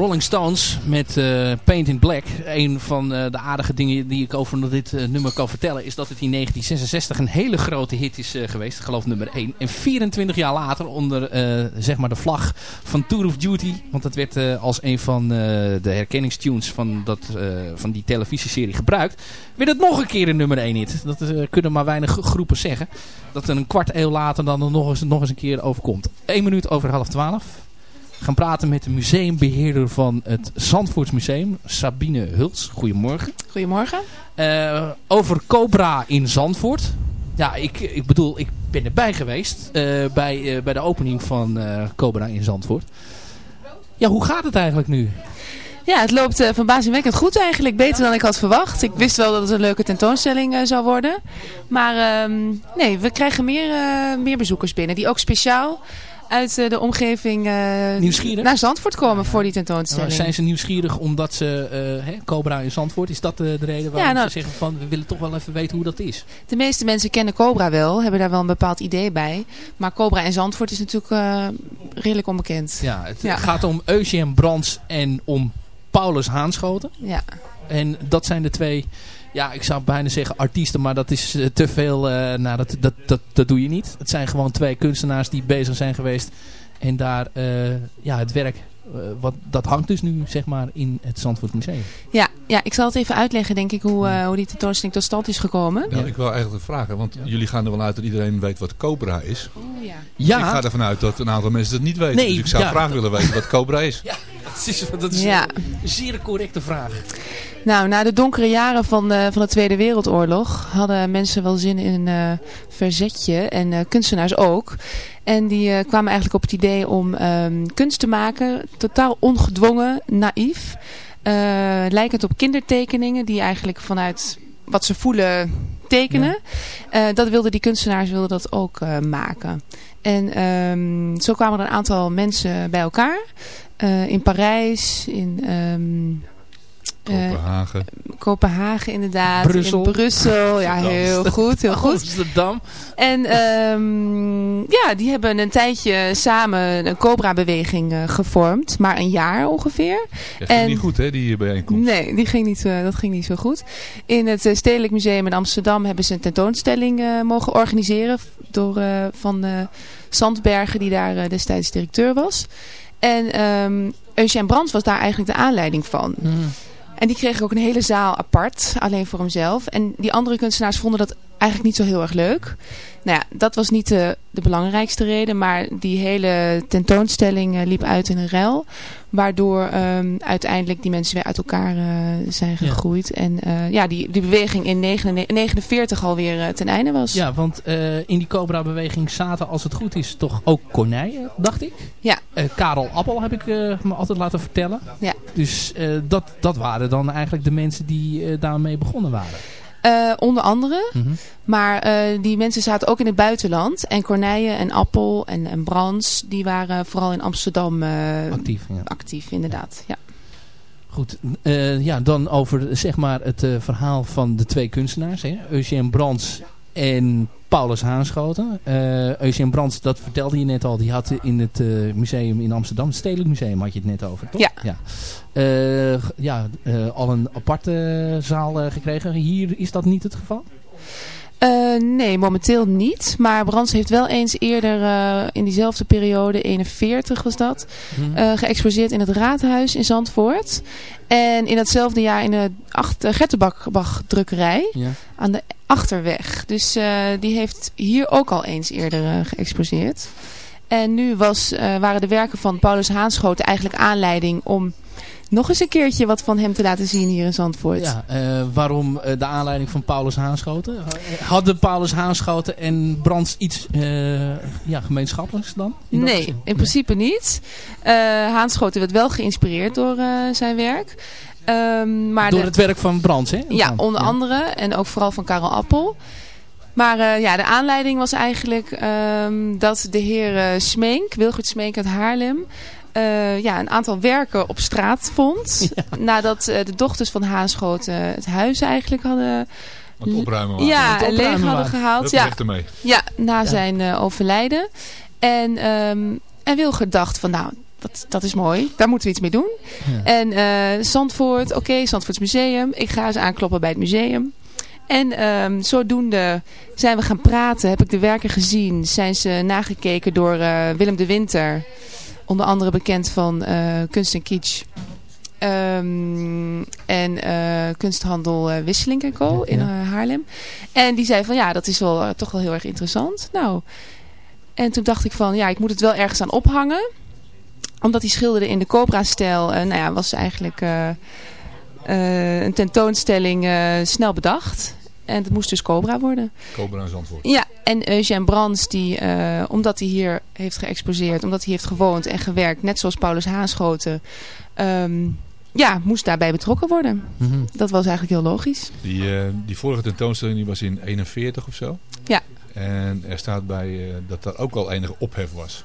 Rolling Stones met eh, Paint in Black. Een van eh, de aardige dingen die ik over dit eh, nummer kan vertellen... is dat het in 1966 een hele grote hit is geweest. Ik geloof nummer 1. En 24 jaar later onder zeg maar de vlag van Tour of Duty... want dat werd als een van de herkenningstunes van, dat, van die televisieserie gebruikt... werd het nog een keer een nummer 1 hit. Dat kunnen maar weinig groepen zeggen. Dat er een kwart eeuw later dan nog eens, nog eens een keer overkomt. 1 minuut over half 12 gaan praten met de museumbeheerder van het Zandvoortsmuseum, Sabine Hults. Goedemorgen. Goedemorgen. Uh, over Cobra in Zandvoort. Ja, ik, ik bedoel, ik ben erbij geweest uh, bij, uh, bij de opening van Cobra in Zandvoort. Ja, hoe gaat het eigenlijk nu? Ja, het loopt verbazingwekkend goed eigenlijk. Beter dan ik had verwacht. Ik wist wel dat het een leuke tentoonstelling zou worden. Maar um, nee, we krijgen meer, meer bezoekers binnen. Die ook speciaal uit uh, de omgeving uh, naar Zandvoort komen voor die tentoonstelling. zijn ze nieuwsgierig omdat ze uh, hè, Cobra in Zandvoort, is dat de, de reden waarom nou, ze zeggen van we willen toch wel even weten hoe dat is? De meeste mensen kennen Cobra wel, hebben daar wel een bepaald idee bij. Maar Cobra in Zandvoort is natuurlijk redelijk onbekend. Ja, het gaat om Eugène Brands en om Paulus Haanschoten. Ja. En dat zijn de twee ja, ik zou bijna zeggen artiesten, maar dat is uh, te veel. Uh, nou, dat, dat, dat, dat doe je niet. Het zijn gewoon twee kunstenaars die bezig zijn geweest. En daar uh, ja, het werk, wat, dat hangt dus nu zeg maar in het Zandvoort Museum. Ja, ja, ik zal het even uitleggen denk ik hoe, hoe die tentoonstelling tot stand is gekomen. Ja, ik wil eigenlijk vragen, want ja. jullie gaan er wel uit dat iedereen weet wat Cobra is. Oh, ja. ja. Ik ga ervan uit dat een aantal mensen dat niet weten. Nee, dus ik zou ja, graag willen weten wat Cobra is. Ja, dat is, dat is ja. een zeer correcte vraag. Nou, na de donkere jaren van de, van de Tweede Wereldoorlog hadden mensen wel zin in een uh, verzetje en uh, kunstenaars ook. En die kwamen eigenlijk op het idee om um, kunst te maken, totaal ongedwongen, naïef. lijkend op kindertekeningen die eigenlijk vanuit wat ze voelen tekenen. Eh, dat wilden die kunstenaars wilden dat ook eh, maken. En ehm, zo kwamen er een aantal mensen bij elkaar. Eh, in Parijs, in... ehm, eh, Kopenhagen. Kopenhagen inderdaad. Brussel. In Brussel, ja heel goed, heel goed. Amsterdam. En ehm, ja, die hebben een tijdje samen een Cobra-beweging eh, gevormd. Maar een jaar ongeveer. Dat ging niet goed hè, die bijeenkomst. Nee, die ging niet, eh, dat ging niet zo goed. In het Stedelijk Museum in Amsterdam hebben ze een tentoonstelling eh, mogen organiseren. Door, eh, van eh, Sandbergen, die daar destijds directeur was. En ehm Eugène Brands was daar eigenlijk de aanleiding van. En die kreeg ook een hele zaal apart, alleen voor hemzelf. En die andere kunstenaars vonden dat eigenlijk niet zo heel erg leuk. Nou ja, dat was niet de, de belangrijkste reden, maar die hele tentoonstelling eh, liep uit in een ruil. Waardoor ehm, uiteindelijk die mensen weer uit elkaar eh, zijn gegroeid. En eh, ja, die, die beweging in 1949 alweer eh, ten einde was. Ja, want eh, in die Cobra-beweging zaten, als het goed is, toch ook konijnen, dacht ik. Ja. Eh, Karel Appel heb ik eh, me altijd laten vertellen. Ja. Dus eh, dat, dat waren dan eigenlijk de mensen die eh, daarmee begonnen waren. Eh, onder andere. Mhm. Maar eh, die mensen zaten ook in het buitenland. En Corneille en Appel en, en Brands, die waren vooral in Amsterdam eh, Actief, ja. actief inderdaad. Ja. Goed, ja, dan over zeg maar het verhaal van de twee kunstenaars. Hè? Eugène Brands en Paulus Haanschoten. Eh Eugène Brands, dat vertelde je net al, die had in het eh, museum in Amsterdam, het Stedelijk Museum had je het net over, toch? Ja. Ja, Eh, ja eh, al een aparte zaal eh, gekregen. Hier is dat niet het geval? Eh, nee, momenteel niet. Maar Brands heeft wel eens eerder eh, in diezelfde periode, 41 was dat, eh, geëxposeerd in het Raadhuis in Zandvoort. En in datzelfde jaar in de achter, Gertenbach drukkerij Ja. aan de Achterweg. Dus die heeft hier ook al eens eerder geëxposeerd. En nu was, waren de werken van Paulus Haanschoten eigenlijk aanleiding om nog eens een keertje wat van hem te laten zien hier in Zandvoort. Ja, eh, waarom eh, de aanleiding van Paulus Haanschoten? Hadden Paulus Haanschoten en Brands iets eh, ja, gemeenschappelijks dan? In Nee, in principe niet. Eh Haanschoten werd wel geïnspireerd door eh, zijn werk. Ehm, maar Door de- het werk van Brands, hè? Ja, onder Ja. andere. En ook vooral van Karel Appel. Maar eh, ja, de aanleiding was eigenlijk ehm, dat de heer eh, Smeenk, Wilgert Smeenk uit Haarlem... eh, ja, een aantal werken op straat vond. Nadat eh, de dochters van Haanschoten het huis eigenlijk hadden... Het opruimen waren. Ja, het leeg opruimen hadden waren. gehaald. Ja, ermee. ja na zijn eh, overlijden. En, ehm en Wilgert dacht van nou, dat, dat is mooi. Daar moeten we iets mee doen. En eh Zandvoort, oké, Zandvoorts Museum. Ik ga eens aankloppen bij het museum. En ehm, zodoende zijn we gaan praten. Heb ik de werken gezien. Zijn ze nagekeken door eh, Willem de Winter. Onder andere bekend van eh, Kunst en Kitsch. Ehm, en eh, kunsthandel eh Wisseling Co. in Haarlem. En die zei van ja, dat is wel, toch wel heel erg interessant. Nou, en toen dacht ik van ja, ik moet het wel ergens aan ophangen. Omdat hij schilderde in de Cobra-stijl. nou ja, was eigenlijk een tentoonstelling snel bedacht. En het moest dus Cobra worden. Cobra en Zandvoort. Ja, en Eugène Brands, die, eh, omdat hij hier heeft geëxposeerd, omdat hij heeft gewoond en gewerkt, net zoals Paulus Haanschoten, ehm, ja, moest daarbij betrokken worden. Mhm. Dat was eigenlijk heel logisch. Die, eh, die vorige tentoonstelling die was in 41 of zo. Ja. En er staat bij eh, dat er ook al enige ophef was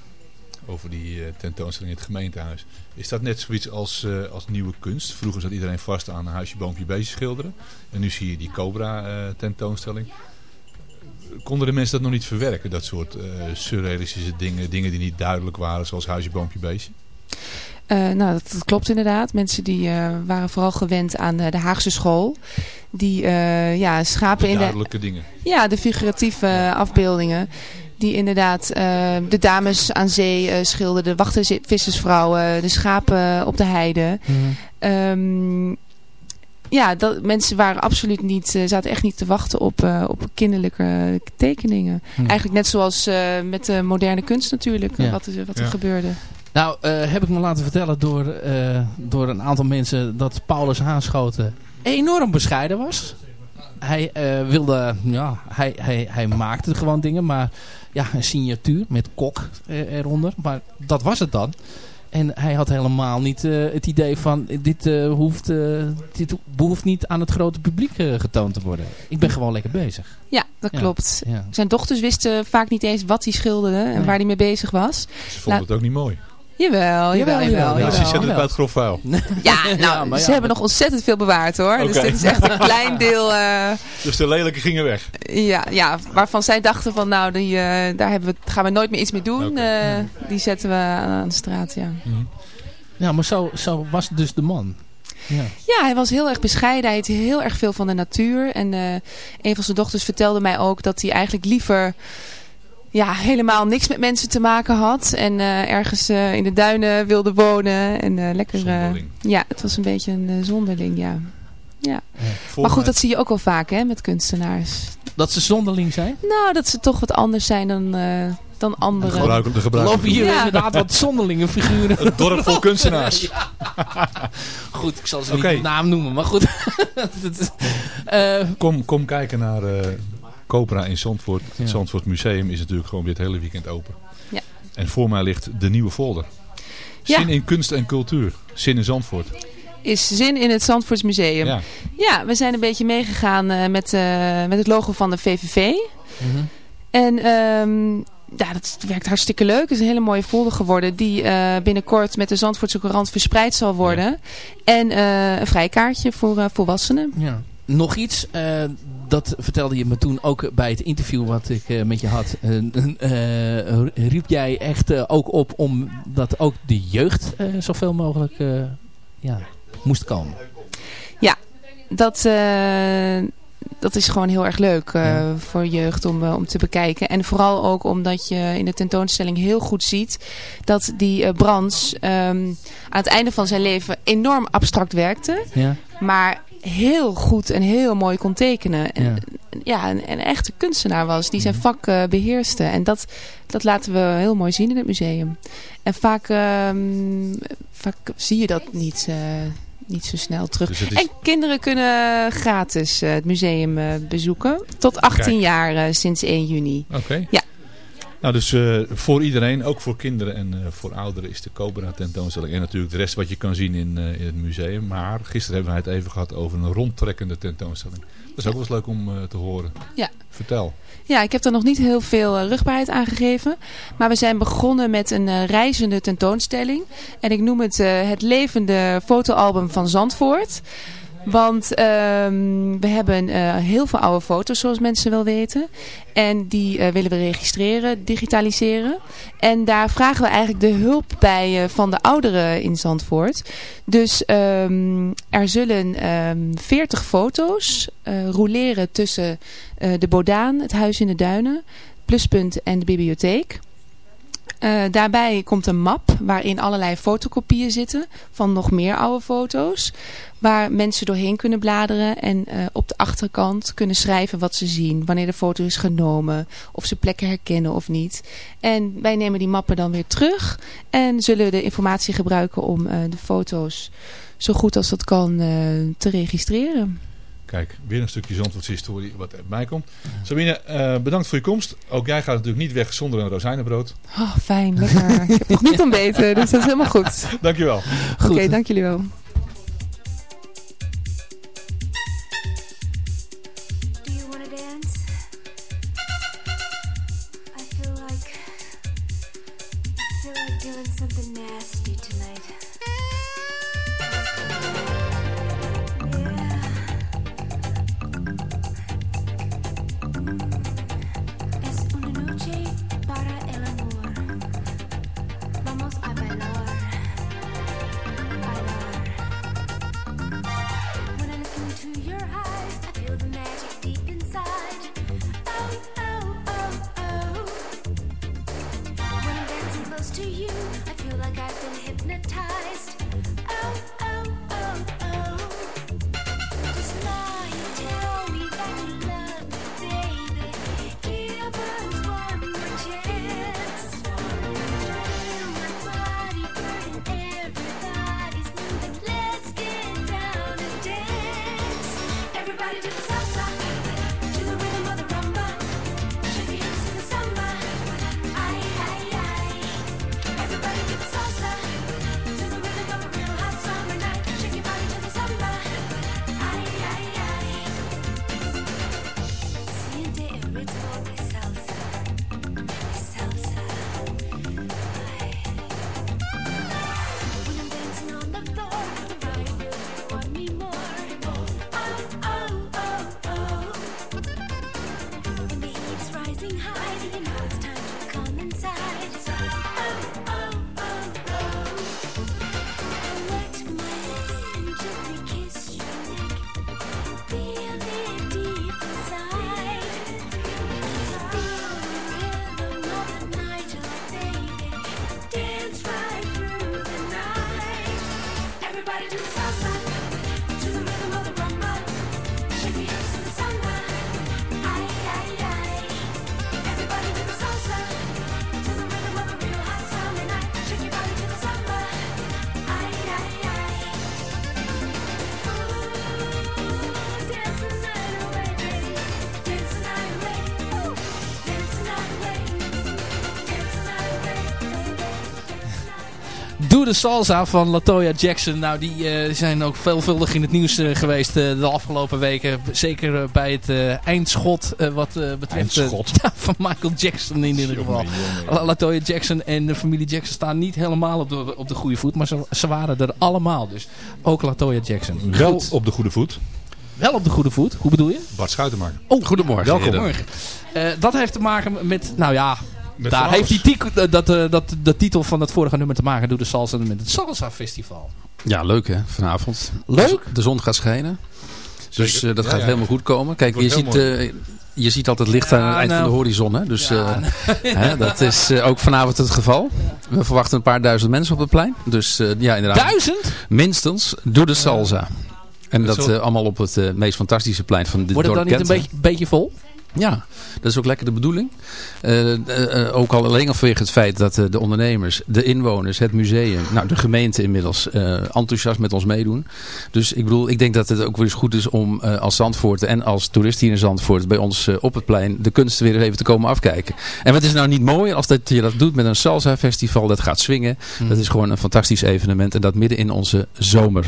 over die eh, tentoonstelling in het gemeentehuis. Is dat net zoiets als, eh, als nieuwe kunst? Vroeger zat iedereen vast aan een huisje, boompje, beestje schilderen. En nu zie je die Cobra eh, tentoonstelling. Konden de mensen dat nog niet verwerken? Dat soort surrealistische dingen, dingen die niet duidelijk waren, zoals huisje, boompje, beestje? Nou, dat, dat klopt inderdaad. Mensen die waren vooral gewend aan de Haagse school. Die ja, schapen De in de... duidelijke dingen. Ja, de figuratieve afbeeldingen. Die inderdaad eh, de dames aan zee eh, schilderden, de wachtenvissersvrouwen, de schapen op de heide. Mhm. Ehm, ja, dat, mensen waren absoluut niet, eh, zaten echt niet te wachten op, eh, op kinderlijke tekeningen. Hmm. Eigenlijk net zoals eh, met de moderne kunst natuurlijk, Ja. wat, er- wat er Ja. gebeurde. Nou, eh, heb ik me laten vertellen door, eh, door een aantal mensen dat Paulus Haanschoten enorm bescheiden was. Hij eh, wilde, ja, hij, hij, hij maakte gewoon dingen, maar ja, een signatuur met kok eh, eronder. Maar dat was het dan. En hij had helemaal niet eh, het idee van dit, eh, hoeft, eh, dit behoeft niet aan het grote publiek getoond te worden. Ik ben gewoon lekker bezig. Ja, dat Ja, klopt. ja. Zijn dochters wisten vaak niet eens wat hij schilderde en Nee. waar hij mee bezig was. Ze vonden het ook niet mooi. Jawel, jawel, jawel. Ja, ze zetten het bij het grof vuil. Ja, nou, Ja, ze hebben nog ontzettend veel bewaard hoor. Dus dit is echt een klein deel eh, Dus de lelijke gingen weg. ja, ja, waarvan zij dachten van nou, die, eh, daar hebben we, gaan we nooit meer iets mee doen. Eh, die zetten we aan de straat, ja. Ja, maar zo, zo was dus de man. Ja. Ja, hij was heel erg bescheiden. Hij hield heel erg veel van de natuur. En eh, een van zijn dochters vertelde mij ook dat hij eigenlijk liever ja, helemaal niks met mensen te maken had. En eh, ergens eh, in de duinen wilde wonen. En eh, lekker... Zonderling. ja, het was een beetje een zonderling, ja. ja. Maar goed, dat zie je ook wel vaak hè, met kunstenaars. Dat ze zonderling zijn? Nou, dat ze toch wat anders zijn dan, eh dan anderen. Er lopen hier Ja. inderdaad wat zonderlinge figuren. Het dorp vol kunstenaars. Ja. Goed, ik zal ze Oké. niet de naam noemen, maar goed. Eh, Kom, kom kijken naar eh Copra in Zandvoort. Het. Zandvoort Museum is natuurlijk gewoon weer het hele weekend open. Ja. En voor mij ligt de nieuwe folder. Zin in kunst en cultuur. Zin in Zandvoort. Is zin in het Zandvoorts Museum. Ja. Ja, we zijn een beetje meegegaan eh, met, eh, met het logo van de VVV. Mhm. En ehm, ja, dat werkt hartstikke leuk. Het is een hele mooie folder geworden die eh, binnenkort met de Zandvoortse Courant verspreid zal worden. En een vrijkaartje voor volwassenen. Ja. Nog iets, eh, dat vertelde je me toen ook bij het interview wat ik eh, met je had. Eh, riep jij echt ook op om dat ook de jeugd zoveel mogelijk ja, moest komen? Ja, dat, dat is gewoon heel erg leuk voor jeugd om, om te bekijken. En vooral ook omdat je in de tentoonstelling heel goed ziet dat die Brands ehm, aan het einde van zijn leven enorm abstract werkte. Ja. Maar heel goed en heel mooi kon tekenen. En, Ja. ja, een, een echte kunstenaar was die zijn vak eh, beheerste. En dat, dat laten we heel mooi zien in het museum. En vaak, ehm, vaak zie je dat niet, eh, niet zo snel terug. Dus is- En kinderen kunnen gratis eh, het museum eh, bezoeken. Tot 18 Kijk. jaar sinds 1 juni. Oké. Ja. Nou, dus eh, voor iedereen, ook voor kinderen en eh, voor ouderen, is de Cobra tentoonstelling. En natuurlijk de rest wat je kan zien in, eh, in het museum. Maar gisteren hebben wij het even gehad over een rondtrekkende tentoonstelling. Dat is ook wel eens leuk om te horen. Ja. Vertel. Ja, ik heb er nog niet heel veel rugbaarheid aan gegeven. Maar we zijn begonnen met een reizende tentoonstelling. En ik noem het het levende fotoalbum van Zandvoort. Want ehm, we hebben eh, heel veel oude foto's, zoals mensen wel weten. En die eh, willen we registreren, digitaliseren. En daar vragen we eigenlijk de hulp bij eh, van de ouderen in Zandvoort. Dus ehm, er zullen ehm 40 foto's eh roleren tussen de Bodaan, het Huis in de Duinen, Pluspunt en de bibliotheek. Eh, daarbij komt een map waarin allerlei fotokopieën zitten van nog meer oude foto's. Waar mensen doorheen kunnen bladeren en eh, op de achterkant kunnen schrijven wat ze zien. Wanneer de foto is genomen, of ze plekken herkennen of niet. En wij nemen die mappen dan weer terug en zullen de informatie gebruiken om eh, de foto's zo goed als dat kan te registreren. Kijk, weer een stukje Zandvoortse historie wat erbij komt. Sabine, eh, bedankt voor je komst. Ook jij gaat natuurlijk niet weg zonder een rozijnenbrood. Oh, fijn, lekker. Ik heb nog niet ontbeten, dus dat is helemaal goed. Dankjewel. Oké, dank jullie wel. Doe de Salsa van Latoya Jackson. Nou, die eh, zijn ook veelvuldig in het nieuws eh, geweest eh, de afgelopen weken. Zeker bij het eindschot wat betreft Eindschot. ja, van Michael Jackson in ieder geval. Latoya Jackson en de familie Jackson staan niet helemaal op de, op de goede voet. Maar ze, ze waren er allemaal. Dus ook Latoya Jackson. Wel op de goede voet. Wel op de goede voet. Hoe bedoel je? Bart Schuitenmaker. Oh, Goedemorgen. Welkom. Eh, dat heeft te maken met, nou ja, Met daar heeft die tiek- dat, eh, dat, de titel van het vorige nummer te maken. Doe de Salsa met het Salsa Festival. Ja, leuk hè, vanavond. Leuk? De zon gaat schijnen. Dus eh, dat Ja, gaat ja. helemaal goed komen. Kijk, je ziet, eh, je ziet altijd licht aan het eind nou. van de horizon. Hè? Dus Ja, eh, hè, dat is eh, ook vanavond het geval. We verwachten een paar duizend mensen op het plein. Dus eh, ja, inderdaad. Duizend? Minstens. Doe de salsa. En Dat dat eh, allemaal op het eh, meest fantastische plein van de Wordt het dan dorp niet een beetje, beetje vol? Ja, dat is ook lekker de bedoeling. Eh, eh, eh, ook al alleen al vanwege het feit dat de ondernemers, de inwoners, het museum, nou de gemeente inmiddels enthousiast met ons meedoen. Dus ik bedoel, ik denk dat het ook weer eens goed is om als Zandvoort en als toerist hier in Zandvoort bij ons op het plein de kunst weer eens even te komen afkijken. En wat is nou niet mooi als dat je dat doet met een salsa festival, dat gaat swingen. Dat is gewoon een fantastisch evenement en dat midden in onze zomer.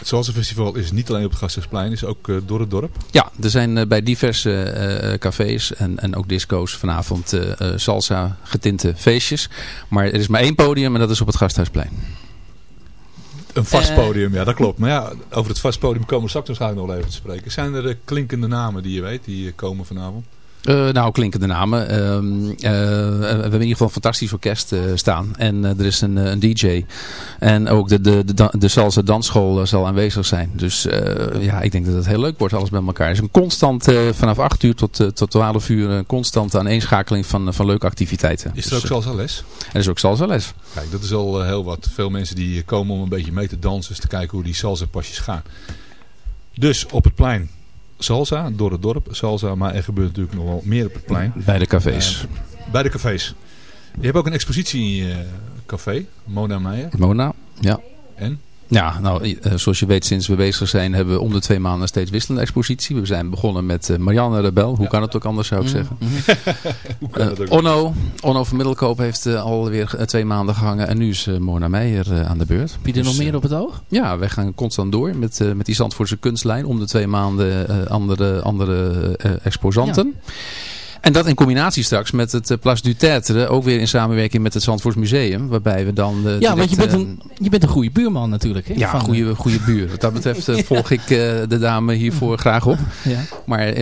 Het Salsa Festival is niet alleen op het Gasthuisplein, is ook eh, door het dorp. Ja, er zijn eh, bij diverse eh, cafés en, en ook disco's vanavond eh, eh, salsa getinte feestjes. Maar er is maar één podium en dat is op het Gasthuisplein. Een vast podium, ja dat klopt. Maar ja, over het vast podium komen we straks waarschijnlijk nog wel even te spreken. Zijn er klinkende namen die je weet, die komen vanavond? Eh, nou, klinkende namen. Ehm, eh, we hebben in ieder geval een fantastisch orkest eh, staan. En er is een, een DJ. En ook de, de, de, de salsa dansschool zal aanwezig zijn. Dus ja, ik denk dat het heel leuk wordt alles bij elkaar. Het is een constant, vanaf 8 uur tot, tot 12 uur, een constante aaneenschakeling van, van leuke activiteiten. Is er Dus, ook salsa les? Er is ook salsa les. Kijk, dat is al heel wat. Veel mensen die komen om een beetje mee te dansen, eens te kijken hoe die salsa pasjes gaan. Dus op het plein salsa, door het dorp salsa, maar er gebeurt natuurlijk nog wel meer op het plein. Bij de cafés. Eh, bij de cafés. Je hebt ook een expositie in je café, Mona Meijer. Mona, ja. En? Ja, nou, eh, zoals je weet, sinds we bezig zijn, hebben we om de twee maanden steeds wisselende expositie. We zijn begonnen met eh, Marianne Rebel. Hoe kan het ook anders, zou ik zeggen. Dat ook? Eh, Onno, Onno van Middelkoop heeft uh, alweer twee maanden gehangen. En nu is uh, Mona Meijer aan de beurt. Heb je er nog meer op het oog? Ja, wij gaan constant door met, met die Zandvoortse kunstlijn. Om de twee maanden andere, andere exposanten. Ja. En dat in combinatie straks met het uh, Place du ook weer in samenwerking met het Zandvoorts Museum, waarbij we dan... Uh, ja, want je bent, een, je bent een goede buurman natuurlijk. Hè? Ja, een goede, goede buur. Wat dat betreft volg ik de dame hiervoor graag op. Ja. Maar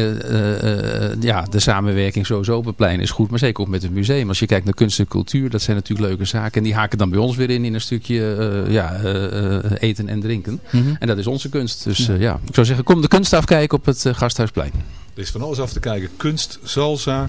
ja, de samenwerking sowieso op het plein is goed, maar zeker ook met het museum. Als je kijkt naar kunst en cultuur, dat zijn natuurlijk leuke zaken. En die haken dan bij ons weer in, in een stukje ja, eten en drinken. Mm -hmm. En dat is onze kunst. Dus ja. ja, ik zou zeggen, kom de kunst afkijken op het Gasthuisplein. Er is van alles af te kijken. Kunst, salsa.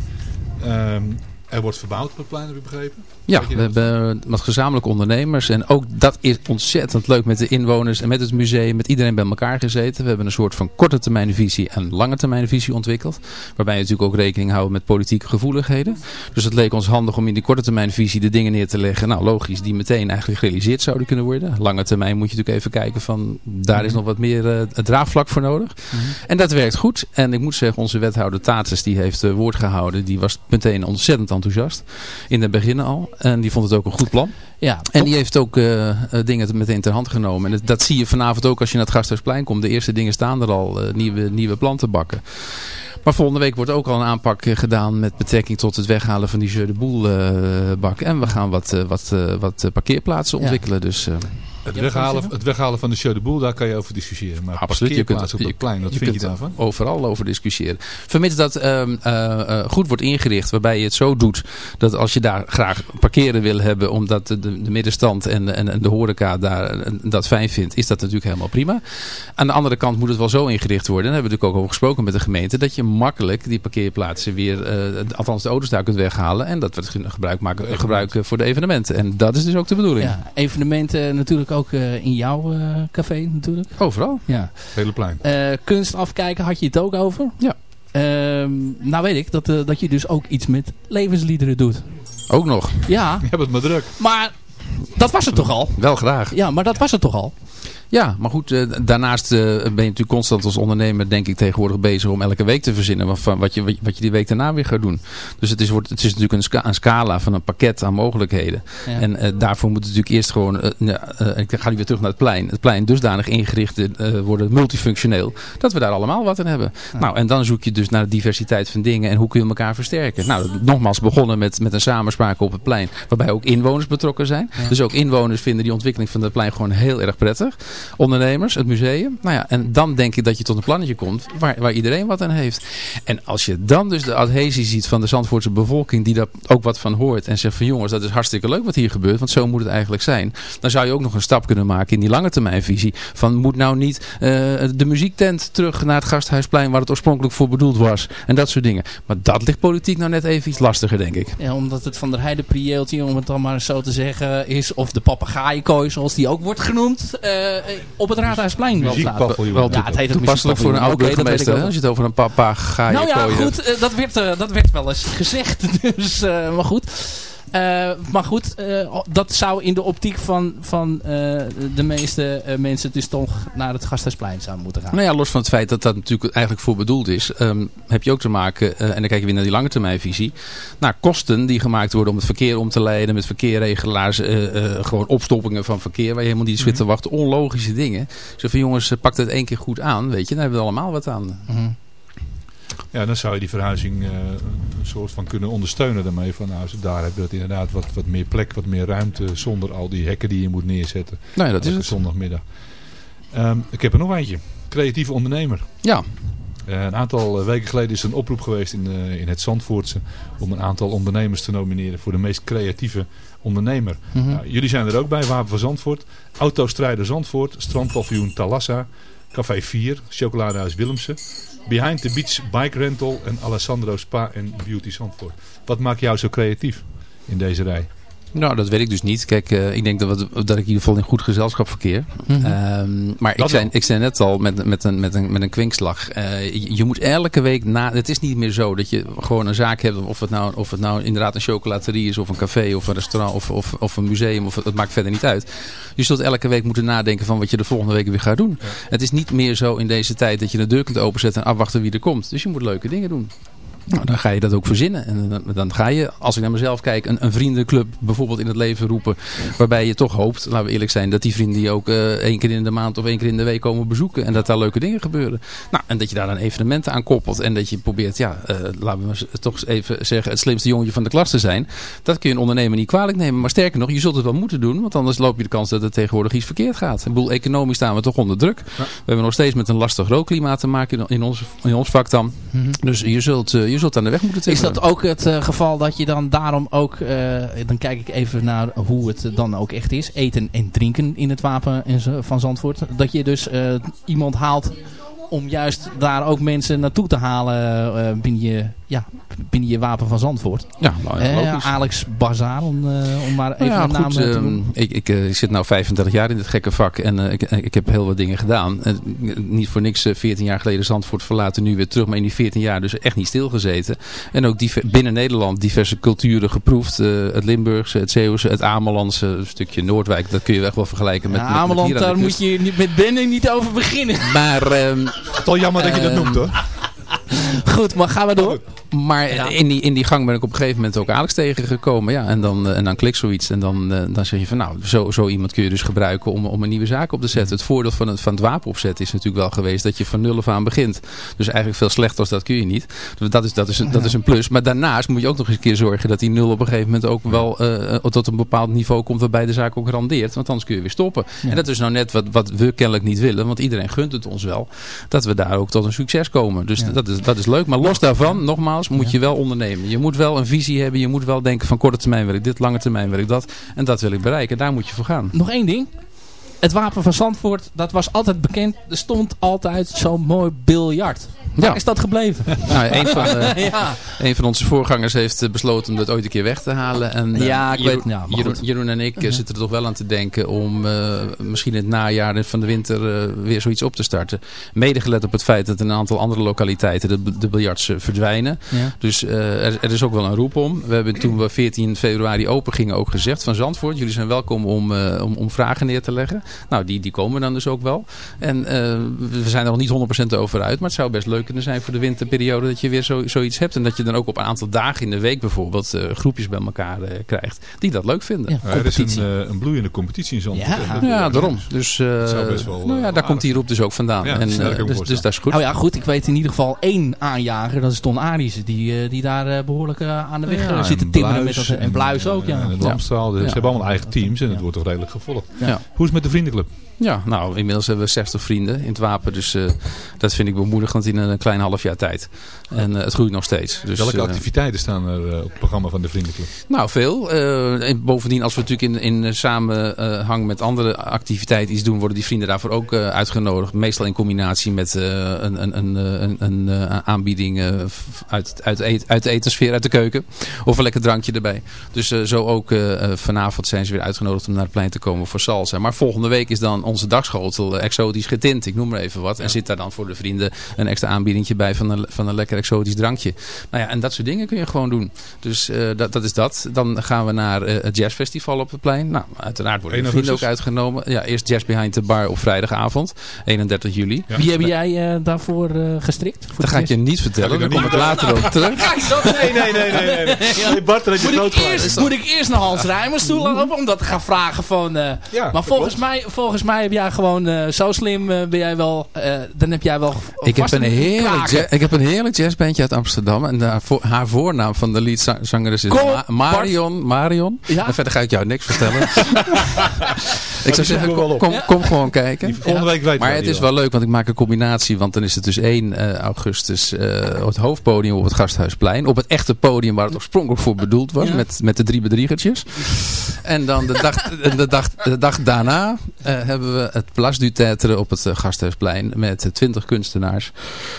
Um, er wordt verbouwd op het plein, heb ik begrepen? Ja, we hebben wat gezamenlijke ondernemers. En ook dat is ontzettend leuk met de inwoners en met het museum. Met iedereen bij elkaar gezeten. We hebben een soort van korte termijn visie en lange termijn visie ontwikkeld. Waarbij je natuurlijk ook rekening houdt met politieke gevoeligheden. Dus het leek ons handig om in die korte termijn visie de dingen neer te leggen. Nou logisch, die meteen eigenlijk gerealiseerd zouden kunnen worden. Lange termijn moet je natuurlijk even kijken van daar is nog wat meer uh, het draagvlak voor nodig. Mm -hmm. En dat werkt goed. En ik moet zeggen, onze wethouder Tatus die heeft uh, woord gehouden. Die was meteen ontzettend enthousiast. In het begin al. En die vond het ook een goed plan. Ja, en die heeft ook uh, dingen meteen ter hand genomen. En dat, dat, zie je vanavond ook als je naar het Gasthuisplein komt. De eerste dingen staan er al. Uh, nieuwe, nieuwe plantenbakken. Maar volgende week wordt ook al een aanpak eh, gedaan met betrekking tot het weghalen van die Jeu de Boel eh, bak. En we gaan wat, eh, wat, eh, wat eh, parkeerplaatsen ontwikkelen. Dus, eh, Het weghalen, het weghalen van de show de boel, daar kan je over discussiëren. Maar Absoluut, je kunt, parkeerplaats op je, het plein, wat je vind je kunt daarvan? overal over discussiëren. Vermits dat ehm, eh, eh, goed wordt ingericht, waarbij je het zo doet dat als je daar graag parkeren wil hebben, omdat de, de, de middenstand en, en, en de horeca daar, dat fijn vindt, is dat natuurlijk helemaal prima. Aan de andere kant moet het wel zo ingericht worden, en daar hebben we natuurlijk ook over gesproken met de gemeente, dat je makkelijk die parkeerplaatsen weer, eh, althans de auto's daar kunt weghalen en dat we het ge- gebruik maken gebruiken voor de evenementen. En dat is dus ook de bedoeling. Ja, evenementen natuurlijk ook eh, in jouw eh, café natuurlijk. Overal. Ja. Hele plein. Eh, kunst afkijken had je het ook over. Ja. Ehm, nou weet ik dat, dat je dus ook iets met levensliederen doet. Ook nog. Ja. Je hebt het maar druk. Maar dat was het toch al? Wel graag. Ja, maar dat was het toch al? Ja, maar goed, eh, daarnaast eh, ben je natuurlijk constant als ondernemer, denk ik, tegenwoordig bezig om elke week te verzinnen wat, wat, je, wat je- die week daarna weer gaat doen. Dus het is, wordt, het is natuurlijk een, ska- een scala van een pakket aan mogelijkheden. Ja. En eh, daarvoor moet natuurlijk eerst gewoon, ik ga nu weer terug naar het plein, het plein dusdanig ingericht worden, multifunctioneel, dat we daar allemaal wat in hebben. Nou, en dan zoek je dus naar de diversiteit van dingen en hoe kun je elkaar versterken. Nou, nogmaals begonnen met, met een samenspraak op het plein, waarbij ook inwoners betrokken zijn. Dus ook inwoners vinden die ontwikkeling van het plein gewoon heel erg prettig. Ondernemers, het museum. Nou ja, en dan denk ik dat je tot een plannetje komt waar, waar iedereen wat aan heeft. En als je dan dus de adhesie ziet van de Zandvoortse bevolking die daar ook wat van hoort en zegt van jongens, dat is hartstikke leuk wat hier gebeurt, want zo moet het eigenlijk zijn. Dan zou je ook nog een stap kunnen maken in die lange termijnvisie van moet nou niet eh, de muziektent terug naar het Gasthuisplein waar het oorspronkelijk voor bedoeld was en dat soort dingen. Maar dat ligt politiek nou net even iets lastiger denk ik. Ja, omdat het van der Heide prieeltje, om het dan maar zo te zeggen, is. Of de papegaaienkooi, zoals die ook wordt genoemd. eh, op het Raadhuisplein wel staat. Wel Ja, het heet toepasselijk voor een oud muziekpaviljoen. Oké, dat weet ik burgemeester hè, als je het over een papa ga Nou ja, goed, eh, dat, werd, eh, dat werd wel eens gezegd. Dus, eh, maar goed. Eh, maar goed, eh, dat zou in de optiek van, van eh, de meeste mensen dus toch naar het Gasthuisplein zou moeten gaan. Nou ja, los van het feit dat dat natuurlijk eigenlijk voor bedoeld is, ehm, heb je ook te maken, en dan kijk je weer naar die lange termijnvisie, naar kosten die gemaakt worden om het verkeer om te leiden, met verkeerregelaars, gewoon opstoppingen van verkeer waar je helemaal niet zit te wachten, onlogische dingen. Zo van jongens, pak het één keer goed aan, weet je, dan hebben we allemaal wat aan. Ja, dan zou je die verhuizing eh, een soort van kunnen ondersteunen daarmee. Van nou, daar hebben we het inderdaad wat, wat meer plek, wat meer ruimte zonder al die hekken die je moet neerzetten. Ja, dat is het. zondagmiddag. Ehm, ik heb er nog eentje. Creatieve ondernemer. Ja. Eh, een aantal eh, weken geleden is er een oproep geweest in, in het Zandvoortse om een aantal ondernemers te nomineren voor de meest creatieve ondernemer. Mhm. Nou, jullie zijn er ook bij, Wapen van Zandvoort, Autostrijder Zandvoort, Strandpaviljoen Talassa, Café 4, Chocoladehuis Willemsen, Behind the Beach Bike Rental en Alessandro Spa en Beauty Zandvoort. Wat maakt jou zo creatief in deze rij? Nou, dat weet ik dus niet. Kijk, eh, ik denk dat, we, dat ik in ieder geval in goed gezelschap verkeer. Mhm. Ehm, maar ik zei, wel. ik zei net al met, met, een, met, een, met een kwinkslag. eh, je, je moet elke week na... Het is niet meer zo dat je gewoon een zaak hebt. Of het nou, of het nou inderdaad een chocolaterie is. Of een café. Of een restaurant. Of, of, of een museum. Of, het maakt verder niet uit. Je zult elke week moeten nadenken van wat je de volgende week weer gaat doen. Het is niet meer zo in deze tijd dat je de deur kunt openzetten. En afwachten wie er komt. Dus je moet leuke dingen doen. Nou, dan ga je dat ook verzinnen. En dan, dan ga je, als ik naar mezelf kijk, een, een vriendenclub bijvoorbeeld in het leven roepen. Waarbij je toch hoopt, laten we eerlijk zijn, dat die vrienden die ook eh, één keer in de maand of één keer in de week komen bezoeken. En dat daar leuke dingen gebeuren. Nou, en dat je daar dan evenementen aan koppelt. En dat je probeert, ja, eh, laten we toch even zeggen, het slimste jongetje van de klas te zijn. Dat kun je een ondernemer niet kwalijk nemen. Maar sterker nog, je zult het wel moeten doen. Want anders loop je de kans dat het tegenwoordig iets verkeerd gaat. Ik bedoel, economisch staan we toch onder druk. We hebben nog steeds met een lastig rookklimaat te maken in, ons, in ons vak dan. Mhm. Dus je zult, eh, je zult aan de weg moeten Is timmeren. dat ook het eh, geval dat je dan daarom ook, eh, dan kijk ik even naar hoe het dan ook echt is, eten en drinken in het wapen en van Zandvoort, dat je dus eh, iemand haalt om juist daar ook mensen naartoe te halen eh, binnen, je, ja, binnen je wapen van Zandvoort. Ja, nou, Eh, logisch. Alex Bazaar, om, eh, om maar even Nou ja, een naam eh, te ehm, noemen. ik, ik, eh, ik zit nu 35 jaar in dit gekke vak en eh, ik, ik heb heel wat dingen gedaan. Eh, niet voor niks eh, 14 jaar geleden Zandvoort verlaten, nu weer terug. Maar in die 14 jaar dus echt niet stilgezeten. En ook binnen Nederland diverse culturen geproefd. Eh, het Limburgse, het Zeeuwse, het Amelandse, een stukje Noordwijk. Dat kun je echt wel vergelijken met, Ja, met, met Ameland, daar moet je niet, met Benny niet over beginnen. Maar... ehm Toch jammer dat je dat ehm, noemt hoor. Goed, maar gaan we door. Maar Ja. in, die, in die gang ben ik op een gegeven moment ook Alex tegengekomen. Ja, en dan, eh, en dan klikt zoiets. En dan, eh, dan zeg je van nou, zo, zo iemand kun je dus gebruiken om, om een nieuwe zaak op te zetten. Het voordeel van het, van het wapen opzetten is natuurlijk wel geweest dat je van nul af aan begint. Dus eigenlijk veel slechter als dat kun je niet. Dus dat is, dat is, een, dat is een plus. Maar daarnaast moet je ook nog eens een keer zorgen dat die nul op een gegeven moment ook wel eh, tot een bepaald niveau komt waarbij de zaak ook randeert. Want anders kun je weer stoppen. Ja. En dat is nou net wat, wat we kennelijk niet willen. Want iedereen gunt het ons wel. Dat we daar ook tot een succes komen. Dus dat, is, dat is leuk. Maar los daarvan, nogmaals, moet je wel ondernemen. Je moet wel een visie hebben. Je moet wel denken van korte termijn wil ik dit, lange termijn wil ik dat. En dat wil ik bereiken. Daar moet je voor gaan. Nog één ding. Het wapen van Zandvoort, dat was altijd bekend. Er stond altijd zo'n mooi biljart. Waar Ja. is dat gebleven? Nou, een, van, de- ja. een van onze voorgangers heeft eh, besloten om dat ooit een keer weg te halen. En, eh, Ja, ik Jeroen, weet- ja, Jeroen. Jeroen en ik eh, zitten er toch wel aan te denken om eh, misschien in het najaar van de winter eh, weer zoiets op te starten. Mede gelet op het feit dat in een aantal andere lokaliteiten de, de biljarts eh, verdwijnen. Dus eh, er, er is ook wel een roep om. We hebben toen we 14 februari open gingen ook gezegd van Zandvoort. Jullie zijn welkom om, eh, om, om vragen neer te leggen. Nou, die, die komen dan dus ook wel. En eh, we zijn er nog niet 100% over uit. Maar het zou best leuk kunnen zijn voor de winterperiode dat je weer zo, zoiets hebt. En dat je dan ook op een aantal dagen in de week bijvoorbeeld eh, groepjes bij elkaar eh, krijgt. Die dat leuk vinden. Ja, er is een, eh, een bloeiende competitie in Zandvoort. Ja. Ja, daarom. Dus eh, zou best wel, nou ja, daar komt die roep dus ook vandaan. Ja, en, dus, dus dat is goed. Nou ja, goed. Ik weet in ieder geval één aanjager. Dat is Ton Aries. Die, eh, die daar eh, behoorlijk eh, aan de weg Ja, zit te en. Met Bluis dat, en Bluis ook, ja. En Lamstraal. Dus Ja. Ze hebben allemaal eigen teams en het wordt toch redelijk gevolgd. Ja. Hoe is het met de vriendenclub? Ja, nou, inmiddels hebben we 60 vrienden in het wapen. Dus eh, dat vind ik bemoedigend in een klein half jaar tijd. En eh, het groeit nog steeds. Dus, Welke eh, activiteiten staan er op het programma van de vriendenclub? Nou, veel. En bovendien, als we natuurlijk in, in samenhang met andere activiteiten iets doen, worden die vrienden daarvoor ook uitgenodigd. Meestal in combinatie met een, een, een, een, een aanbieding uit, uit, eet- uit de etensfeer, uit de keuken. Of een lekker drankje erbij. Dus zo ook vanavond zijn ze weer uitgenodigd om naar het plein te komen voor salsa. Maar volgende week is dan onze dagschotel eh, exotisch getint. Ik noem maar even wat. En zit daar dan voor de vrienden een extra aanbiedingje bij van een, van een lekker exotisch drankje. Nou ja, en dat soort dingen kun je gewoon doen. Dus eh, dat, dat is dat. Dan gaan we naar eh, het jazzfestival op het plein. Nou, uiteraard worden de 1 vrienden ook uitgenomen. Ja, eerst Jazz Behind the Bar op vrijdagavond, 31 juli. Wie heb jij eh, daarvoor eh, gestrikt? Voor Dat ga ik je niet vertellen, daar ik kom ik later op terug. Kijk, dat Nee, nee, nee, nee. nee. nee. Bart, dat heb je moet, groot ik eerst, moet ik eerst naar Hans Rijmers toe lopen om dat te gaan vragen van... eh, Ja, maar volgens mij, volgens mij heb jij gewoon eh, zo slim eh, ben jij wel... eh, dan heb jij wel Ik heb, een heerlijk ik heb een heerlijk jazzbandje uit Amsterdam. En daar voor, haar voornaam van de leadzangeres is Ma- Marion. Marion. Ja? En verder ga ik jou niks vertellen. ik zou zeggen, we kom, op. kom, gewoon kijken. Volgende week Maar we het is wel. leuk, want ik maak een combinatie. Want dan is het dus 1 eh, augustus eh, het hoofdpodium op het Gasthuisplein. Op het echte podium waar het oorspronkelijk voor bedoeld was. Met, met de drie bedriegertjes. En dan de dag, de dag, de dag daarna eh, hebben we het Place du op het Gasthuisplein. Met eh, 20 kunstenaars.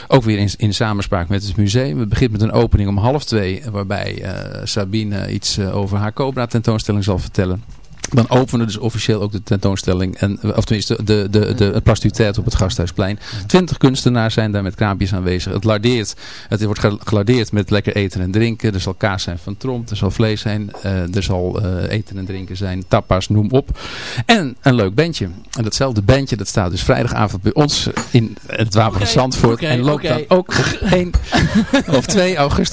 Ook weer in, in samenspraak met het museum. Het begint met een opening om half twee. Waarbij Sabine iets over haar Cobra tentoonstelling zal vertellen. Dan openen we dus officieel ook de tentoonstelling. En, of tenminste de, de, de, het op het Gasthuisplein. Twintig kunstenaars zijn daar met kraampjes aanwezig. Het lardeert. Het wordt gelardeerd met lekker eten en drinken. Er zal kaas zijn van Tromp. Er zal vlees zijn. eh, er zal eh, eten en drinken zijn. Tapas, noem op. En een leuk bandje. En datzelfde bandje dat staat dus vrijdagavond bij ons in het Wapen van Zandvoort. en loopt oké. dan ook op 1 of 2 augustus